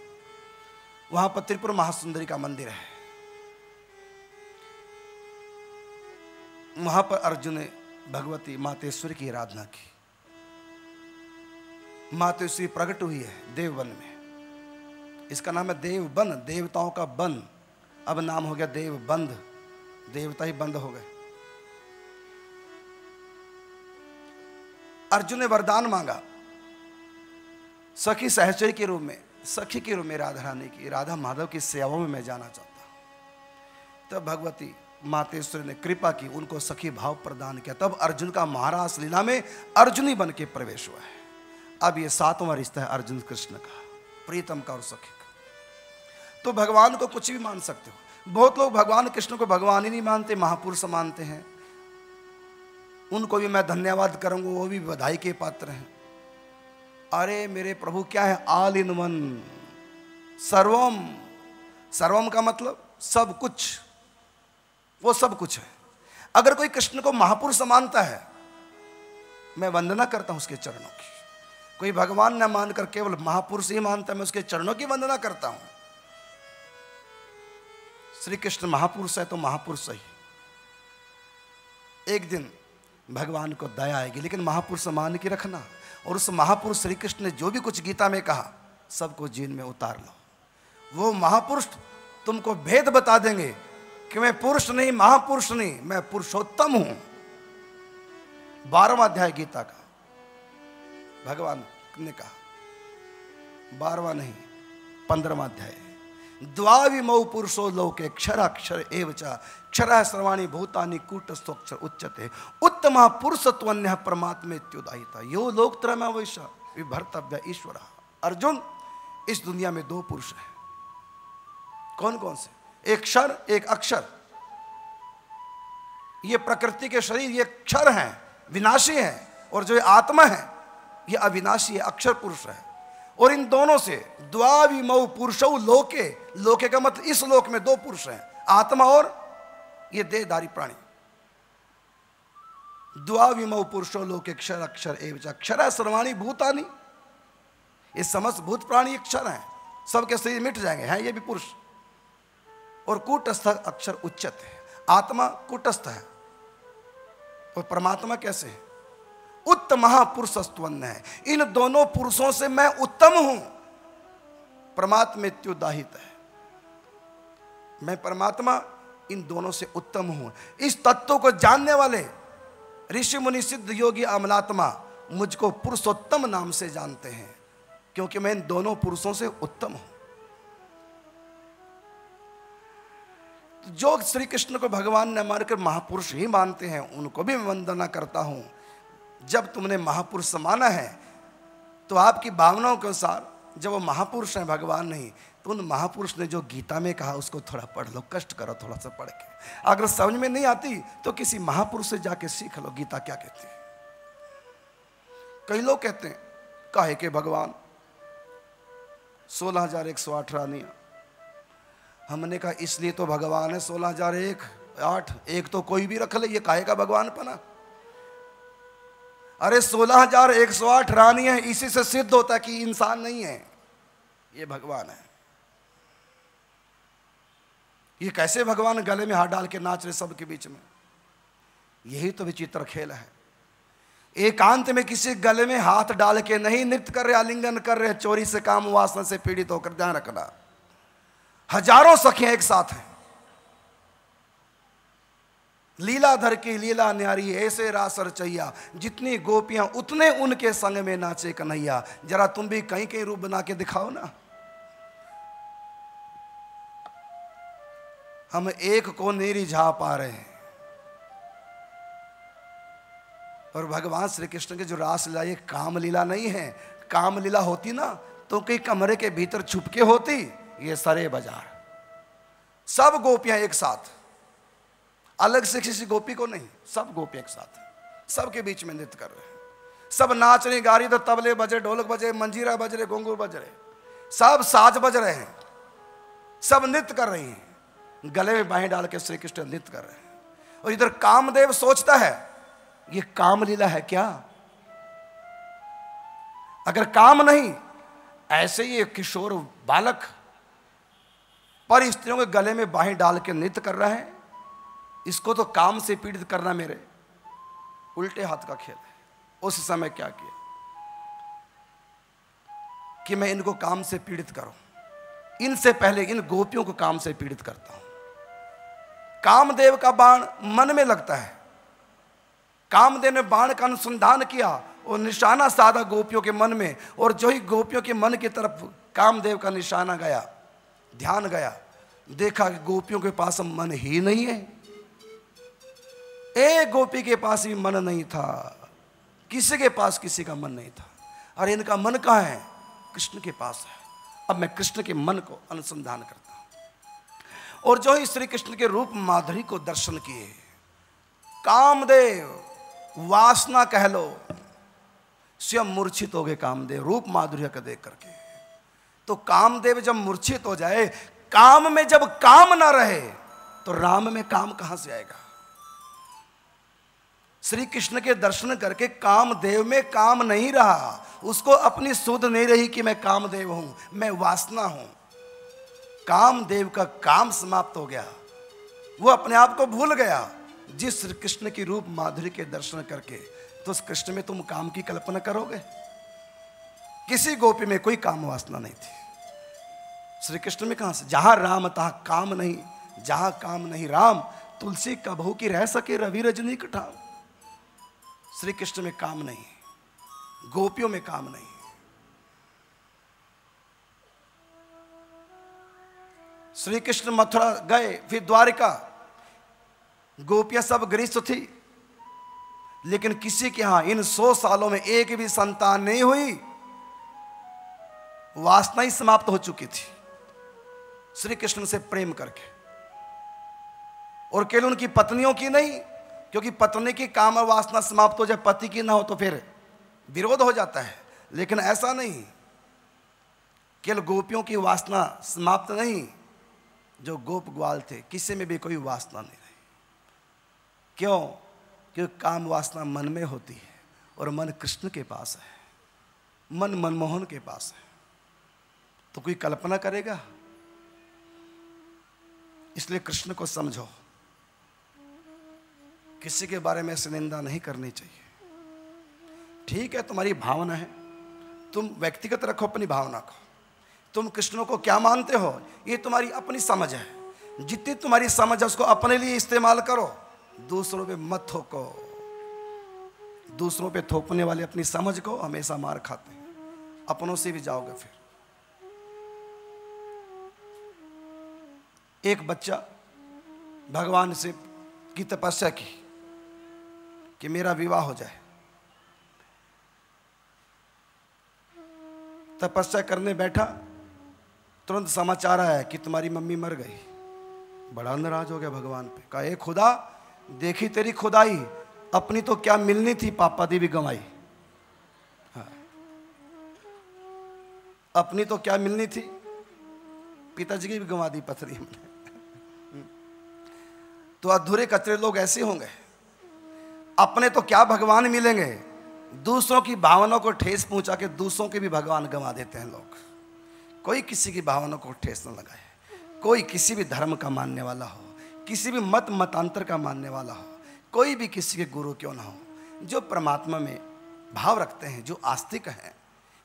वहाँ पर त्रिपुर महासुंदरी का मंदिर है। वहाँ पर अर्जुन ने भगवती मातेश्वरी की आराधना की। मातेश्वरी प्रकट हुई है देववन में। इसका नाम है देवबन, देवताओं का बन। अब नाम हो गया देवबंध। देवता ही बंद हो गए। अर्जुन ने वरदान मांगा। सखी सहचरी के रूप में, सखी के रूप में राधा रानी की, राधा माधव की सेवाओं में मैं जाना चाहता तब भगवती मातेश्वरी ने कृपा की, उनको सखी भाव प्रदान किया। तब अर्जुन का महाराज लीला में अर्जुनी बन के प्रवेश हुआ है। अब ये सातवां रिश्ता है अर्जुन कृष्ण का, प्रीतम का और सखी का। तो भगवान को कुछ भी मान सकते हो। बहुत लोग भगवान, कृष्ण को भगवान ही नहीं मानते, महापुरुष मानते हैं। उनको भी मैं धन्यवाद करूँगा, वो भी बधाई के पात्र हैं। अरे, मेरे प्रभु, क्या है? All in one. सर्वम। सर्वम का मतलब सब कुछ। वो सब कुछ है। अगर कोई कृष्ण को महापुरुष मानता है, मैं वंदना करता हूँ उसके चरणों की। कोई भगवान न मानकर केवल महापुरुष ही मानता मैं उसके चरणों की वंदना करता हूँ। श्री कृष्ण महापुरुष है तो महापुरुष सही। एक दिन भगवान को दया आएगी, लेकिन महापुरुष मान के रखना और उस महापुरुष श्री कृष्ण ने जो भी कुछ गीता में कहा, सबको जीन में उतार लो। वो महापुरुष तुमको भेद बता देंगे कि मैं पुरुष नहीं, महापुरुष नहीं, मैं पुरुषोत्तम हूँ। बारहवा अध्याय गीता का। भगवान ने कहा, बारवा नहीं, पंद्रवा अध्याय। द्वाविमौ पुरुषो लोके क्षराक्षर एवच क्षर सर्वाणी भूतानि कूटस्थोक्षर उच्चते। उत्तम पुरुषत्वन्य परमात्मेत्युदायिता यो लोकत्रम वैश्य विभर्तव्य ईश्वर। अर्जुन, इस दुनिया में दो पुरुष हैं। कौन कौन से? एक क्षर एक अक्षर। ये प्रकृति के शरीर, ये क्षर हैं, विनाशी हैं, और जो आत्मा है ये अविनाशी है अक्षर पुरुष है। और इन दोनों से द्वाविमऊ पुरुष लोके लोके का मतलब इस लोक में दो पुरुष हैं, आत्मा और ये देहधारी प्राणी। द्वाविमऊ पुरुषो लोके अक्षर अक्षर एवं अक्षर है सर्वाणी, भूतानी। ये समस्त भूत प्राणी अक्षर हैं। सबके शरीर मिट जाएँगे, हैं ये भी पुरुष। और कूटस्थ अक्षर उच्चत है। आत्मा कूटस्थ है। और परमात्मा कैसे है? उत्तम पुरुषस्तवन है। इन दोनों पुरुषों से मैं उत्तम हूँ। परमात्मेत्युदाहित है। मैं परमात्मा इन दोनों से उत्तम हूँ। इस तत्व को जानने वाले ऋषि मुनि सिद्ध योगी अमलात्मा मुझको पुरुषोत्तम नाम से जानते हैं, क्योंकि मैं इन दोनों पुरुषों से उत्तम हूँ। जो श्री कृष्ण को भगवान ने मानकर महापुरुष ही मानते हैं, उनको भी मैं वंदना करता हूँ। जब तुमने महापुरुष माना है तो आपकी भावनाओं के अनुसार जब वो महापुरुष हैं, भगवान नहीं तो उन महापुरुष ने जो गीता में कहा, उसको थोड़ा पढ़ लो, कष्ट करो थोड़ा सा पढ़ के। अगर समझ में नहीं आती तो किसी महापुरुष से जाके सीख लो, गीता क्या कहती है। कई लोग कहते हैं, काहे के भगवान, सोलह हज़ार एक सौ आठ रानिया हमने कहा, इसलिए तो भगवान है सोलह हज़ार एक, आठ, एक तो कोई भी रख ले, ये काहे का भगवान पना? अरे सोलह हज़ार एक सौ आठ रानी है, इसी से सिद्ध होता है कि इंसान नहीं है। ये भगवान है। ये कैसे भगवान गले में हाथ डाल के नाच रहे सबके बीच में? यही तो विचित्र खेल है। एकांत में किसी गले में हाथ डाल के नहीं नृत्य कर रहे, आलिंगन कर रहे, चोरी से काम, वासना से पीड़ित होकर ध्यान रखना। हज़ारों सखियाँ एक साथ हैं। लीलाधर की लीला न्यारी ऐसे रास रचैया जितनी गोपियाँ, उतने उनके संग में नाचे कन्हैया। जरा तुम भी कहीं कहीं रूप बना के दिखाओ ना। हम एक को नहीं रिझा पा रहे हैं। और भगवान श्री कृष्ण के जो रास लीला, ये काम लीला नहीं है। काम लीला होती ना तो कई कमरे के भीतर छुपके होती, ये सरे बाज़ार। सब गोपियाँ एक साथ। अलग से किसी गोपी को नहीं, सब गोपी एक साथ सबके बीच में नृत्य कर रहे हैं। सब नाच रहे गा रही तो तबले बजे ढोलक बजे मंजीरा बज रहे घोंगुर बज रहे। सब साज बज रहे हैं। सब नृत्य कर रही हैं। गले में बाहें डाल के श्री कृष्ण नृत्य कर रहे हैं। और इधर कामदेव सोचता है, ये काम लीला है क्या? अगर काम नहीं, ऐसे ही एक किशोर बालक, पर स्त्रियों के गले में बाहें डाल के नृत्य कर रहे हैं। इसको तो काम से पीड़ित करना मेरे उल्टे हाथ का खेल है। उस समय क्या किया? कि मैं इनको काम से पीड़ित करूँ। इनसे पहले इन गोपियों को काम से पीड़ित करता हूँ। कामदेव का बाण मन में लगता है। कामदेव ने बाण का अनुसंधान किया और निशाना साधा गोपियों के मन में और जो ही गोपियों के मन की तरफ़ कामदेव का निशाना गया, ध्यान गया, देखा कि गोपियों के पास मन ही नहीं है। एक गोपी के पास भी मन नहीं था। किसी के पास किसी का मन नहीं था। अरे इनका मन कहाँ है? कृष्ण के पास है। अब मैं कृष्ण के मन को अनुसंधान करता हूँ। और जो ही श्री कृष्ण के रूप माधुरी को दर्शन किए, कामदेव, वासना कह लो, स्वयं मूर्छित हो गए कामदेव, रूप माधुर्य का देख करके। तो कामदेव जब मूर्छित हो जाए, काम में जब काम ना रहे तो राम में काम कहाँ से आएगा? श्री कृष्ण के दर्शन करके कामदेव में काम नहीं रहा। उसको अपनी सुध नहीं रही कि मैं कामदेव हूँ, मैं वासना हूँ। कामदेव का काम समाप्त हो गया। वो अपने आप को भूल गया। जिस श्री कृष्ण की रूप माधुरी के दर्शन करके तो उस कृष्ण में तुम काम की कल्पना करोगे? किसी गोपी में कोई काम वासना नहीं थी। श्री कृष्ण में कहाँ से? जहाँ राम, तहा काम नहीं। जहाँ काम नहीं, राम, तुलसी कबहू की रह सके रवि रजनी कठाम श्री कृष्ण में काम नहीं गोपियों में काम नहीं श्री कृष्ण मथुरा गए, फिर द्वारिका। गोपियाँ सब गृहस्थ थी, लेकिन किसी के यहाँ इन सौ सालों में एक भी संतान नहीं हुई। वासना ही समाप्त हो चुकी थी। श्री कृष्ण से प्रेम करके। और केवल उनकी पत्नियों की नहीं क्योंकि पत्नी की काम और वासना समाप्त हो जाए, पति की ना हो तो फिर विरोध हो जाता है। लेकिन ऐसा नहीं केवल गोपियों की वासना समाप्त नहीं, जो गोप ग्वाल थे, किसी में भी कोई वासना नहीं रही। क्यों? क्योंकि काम वासना मन में होती है और मन कृष्ण के पास है। मन मनमोहन के पास है। तो कोई कल्पना करेगा? इसलिए कृष्ण को समझो। किसी के बारे में ऐसी निंदा नहीं करनी चाहिए। ठीक है, तुम्हारी भावना है। तुम व्यक्तिगत रखो, अपनी भावना को। तुम कृष्ण को क्या मानते हो, ये तुम्हारी अपनी समझ है। जितनी तुम्हारी समझ है, उसको अपने लिए इस्तेमाल करो। दूसरों पे मत थोको। दूसरों पे थोपने वाले अपनी समझ को हमेशा मार खाते हैं। अपनों से भी जाओगे फिर। एक बच्चा भगवान से की तपस्या की। कि मेरा विवाह हो जाए। तपस्या करने बैठा, तुरंत समाचार आया कि तुम्हारी मम्मी मर गई। बड़ा नाराज़ हो गया भगवान पे। कहा खुदा, देखी तेरी खुदाई। अपनी तो क्या मिलनी थी, पापा दी भी गंवाई हाँ। अपनी तो क्या मिलनी थी? पिताजी की भी गंवा दी पथरी हमने। तो अधूरे कचरे लोग ऐसे होंगे। अपने तो क्या भगवान मिलेंगे? दूसरों की भावनाओं को ठेस पहुँचा के दूसरों के भी भगवान गंवा देते हैं लोग। कोई किसी की भावना को ठेस न लगाए। कोई किसी भी धर्म का मानने वाला हो, किसी भी मत, मतांतर का मानने वाला हो, कोई भी किसी के गुरु क्यों ना हो, जो परमात्मा में भाव रखते हैं, जो आस्तिक हैं,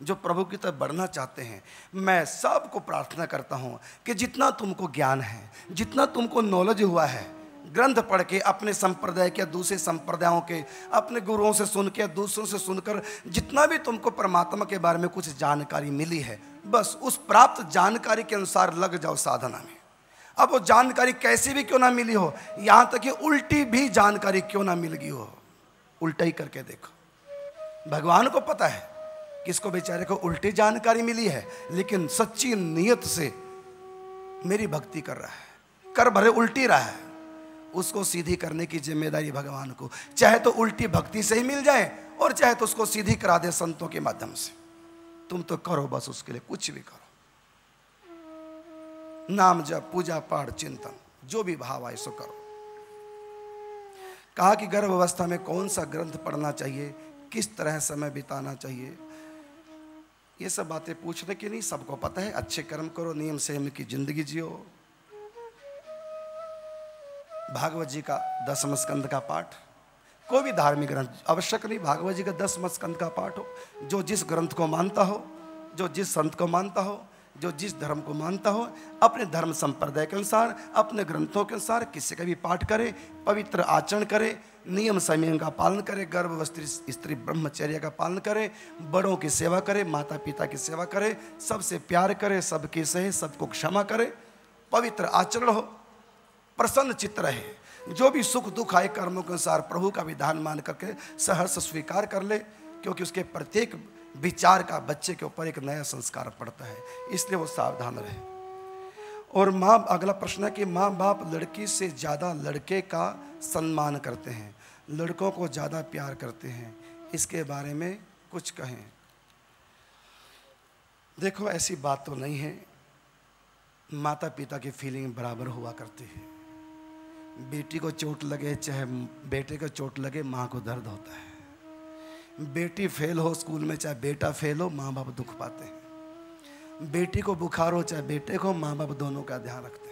जो प्रभु की तरफ़ बढ़ना चाहते हैं, मैं सबको प्रार्थना करता हूँ कि जितना तुमको ज्ञान है, जितना तुमको नॉलेज हुआ है ग्रंथ पढ़ के, अपने संप्रदाय के, दूसरे संप्रदायों के, अपने गुरुओं से सुन के, दूसरों से सुनकर जितना भी तुमको परमात्मा के बारे में कुछ जानकारी मिली है, बस उस प्राप्त जानकारी के अनुसार लग जाओ साधना में। अब वो जानकारी कैसी भी क्यों ना मिली हो, यहाँ तक कि उल्टी भी जानकारी क्यों ना मिल गई हो, उल्टा ही करके देखो। भगवान को पता है किसको बेचारे को उल्टी जानकारी मिली है, लेकिन सच्ची नियत से मेरी भक्ति कर रहा है, कर भरे उल्टी रहा है। उसको सीधी करने की ज़िम्मेदारी भगवान को। चाहे तो उल्टी भक्ति से ही मिल जाए और चाहे तो उसको सीधी करा दे संतों के माध्यम से। तुम तो करो बस उसके लिए, कुछ भी करो। नाम जब पूजा पाठ, चिंतन, जो भी भाव आए सो करो। कहा कि गर्भ अवस्था में कौन सा ग्रंथ पढ़ना चाहिए, किस तरह समय बिताना चाहिए? ये सब बातें पूछने की नहीं, सबको पता है। अच्छे कर्म करो, नियम से की ज़िंदगी जियो। भागवत जी का दसम स्कंद का पाठ। कोई भी धार्मिक ग्रंथ, आवश्यक नहीं, भागवत जी का दसम स्कंद का पाठ हो। जो जिस ग्रंथ को मानता हो, जो जिस संत को मानता हो, जो जिस धर्म को मानता हो, अपने धर्म संप्रदाय के अनुसार, अपने ग्रंथों के अनुसार किसी का भी पाठ करे, पवित्र आचरण करे, नियम संयम का पालन करे गर्भवस्थी स्त्री ब्रह्मचर्य का पालन करे, बड़ों की सेवा करे माता पिता की सेवा करे, सबसे प्यार करे, सबके सहे, सबको क्षमा करे, पवित्र आचरण हो। प्रसन्न चित्त रहे। जो भी सुख दुख आए कर्मों के अनुसार प्रभु का विधान मान करके सहर्ष स्वीकार कर ले, क्योंकि उसके प्रत्येक विचार का बच्चे के ऊपर एक नया संस्कार पड़ता है। इसलिए वो सावधान रहे। और माँ, अगला प्रश्न है कि माँ बाप लड़की से ज़्यादा लड़के का सम्मान करते हैं, लड़कों को ज़्यादा प्यार करते हैं। इसके बारे में कुछ कहें। देखो, ऐसी बात तो नहीं है। माता पिता की फीलिंग बराबर हुआ करती है। बेटी को चोट लगे, चाहे बेटे को चोट लगे, माँ को दर्द होता है। बेटी फेल हो स्कूल में, चाहे बेटा फेल हो, माँ बाप दुख पाते हैं। बेटी को बुखार हो, चाहे बेटे को, माँ बाप दोनों का ध्यान रखते हैं।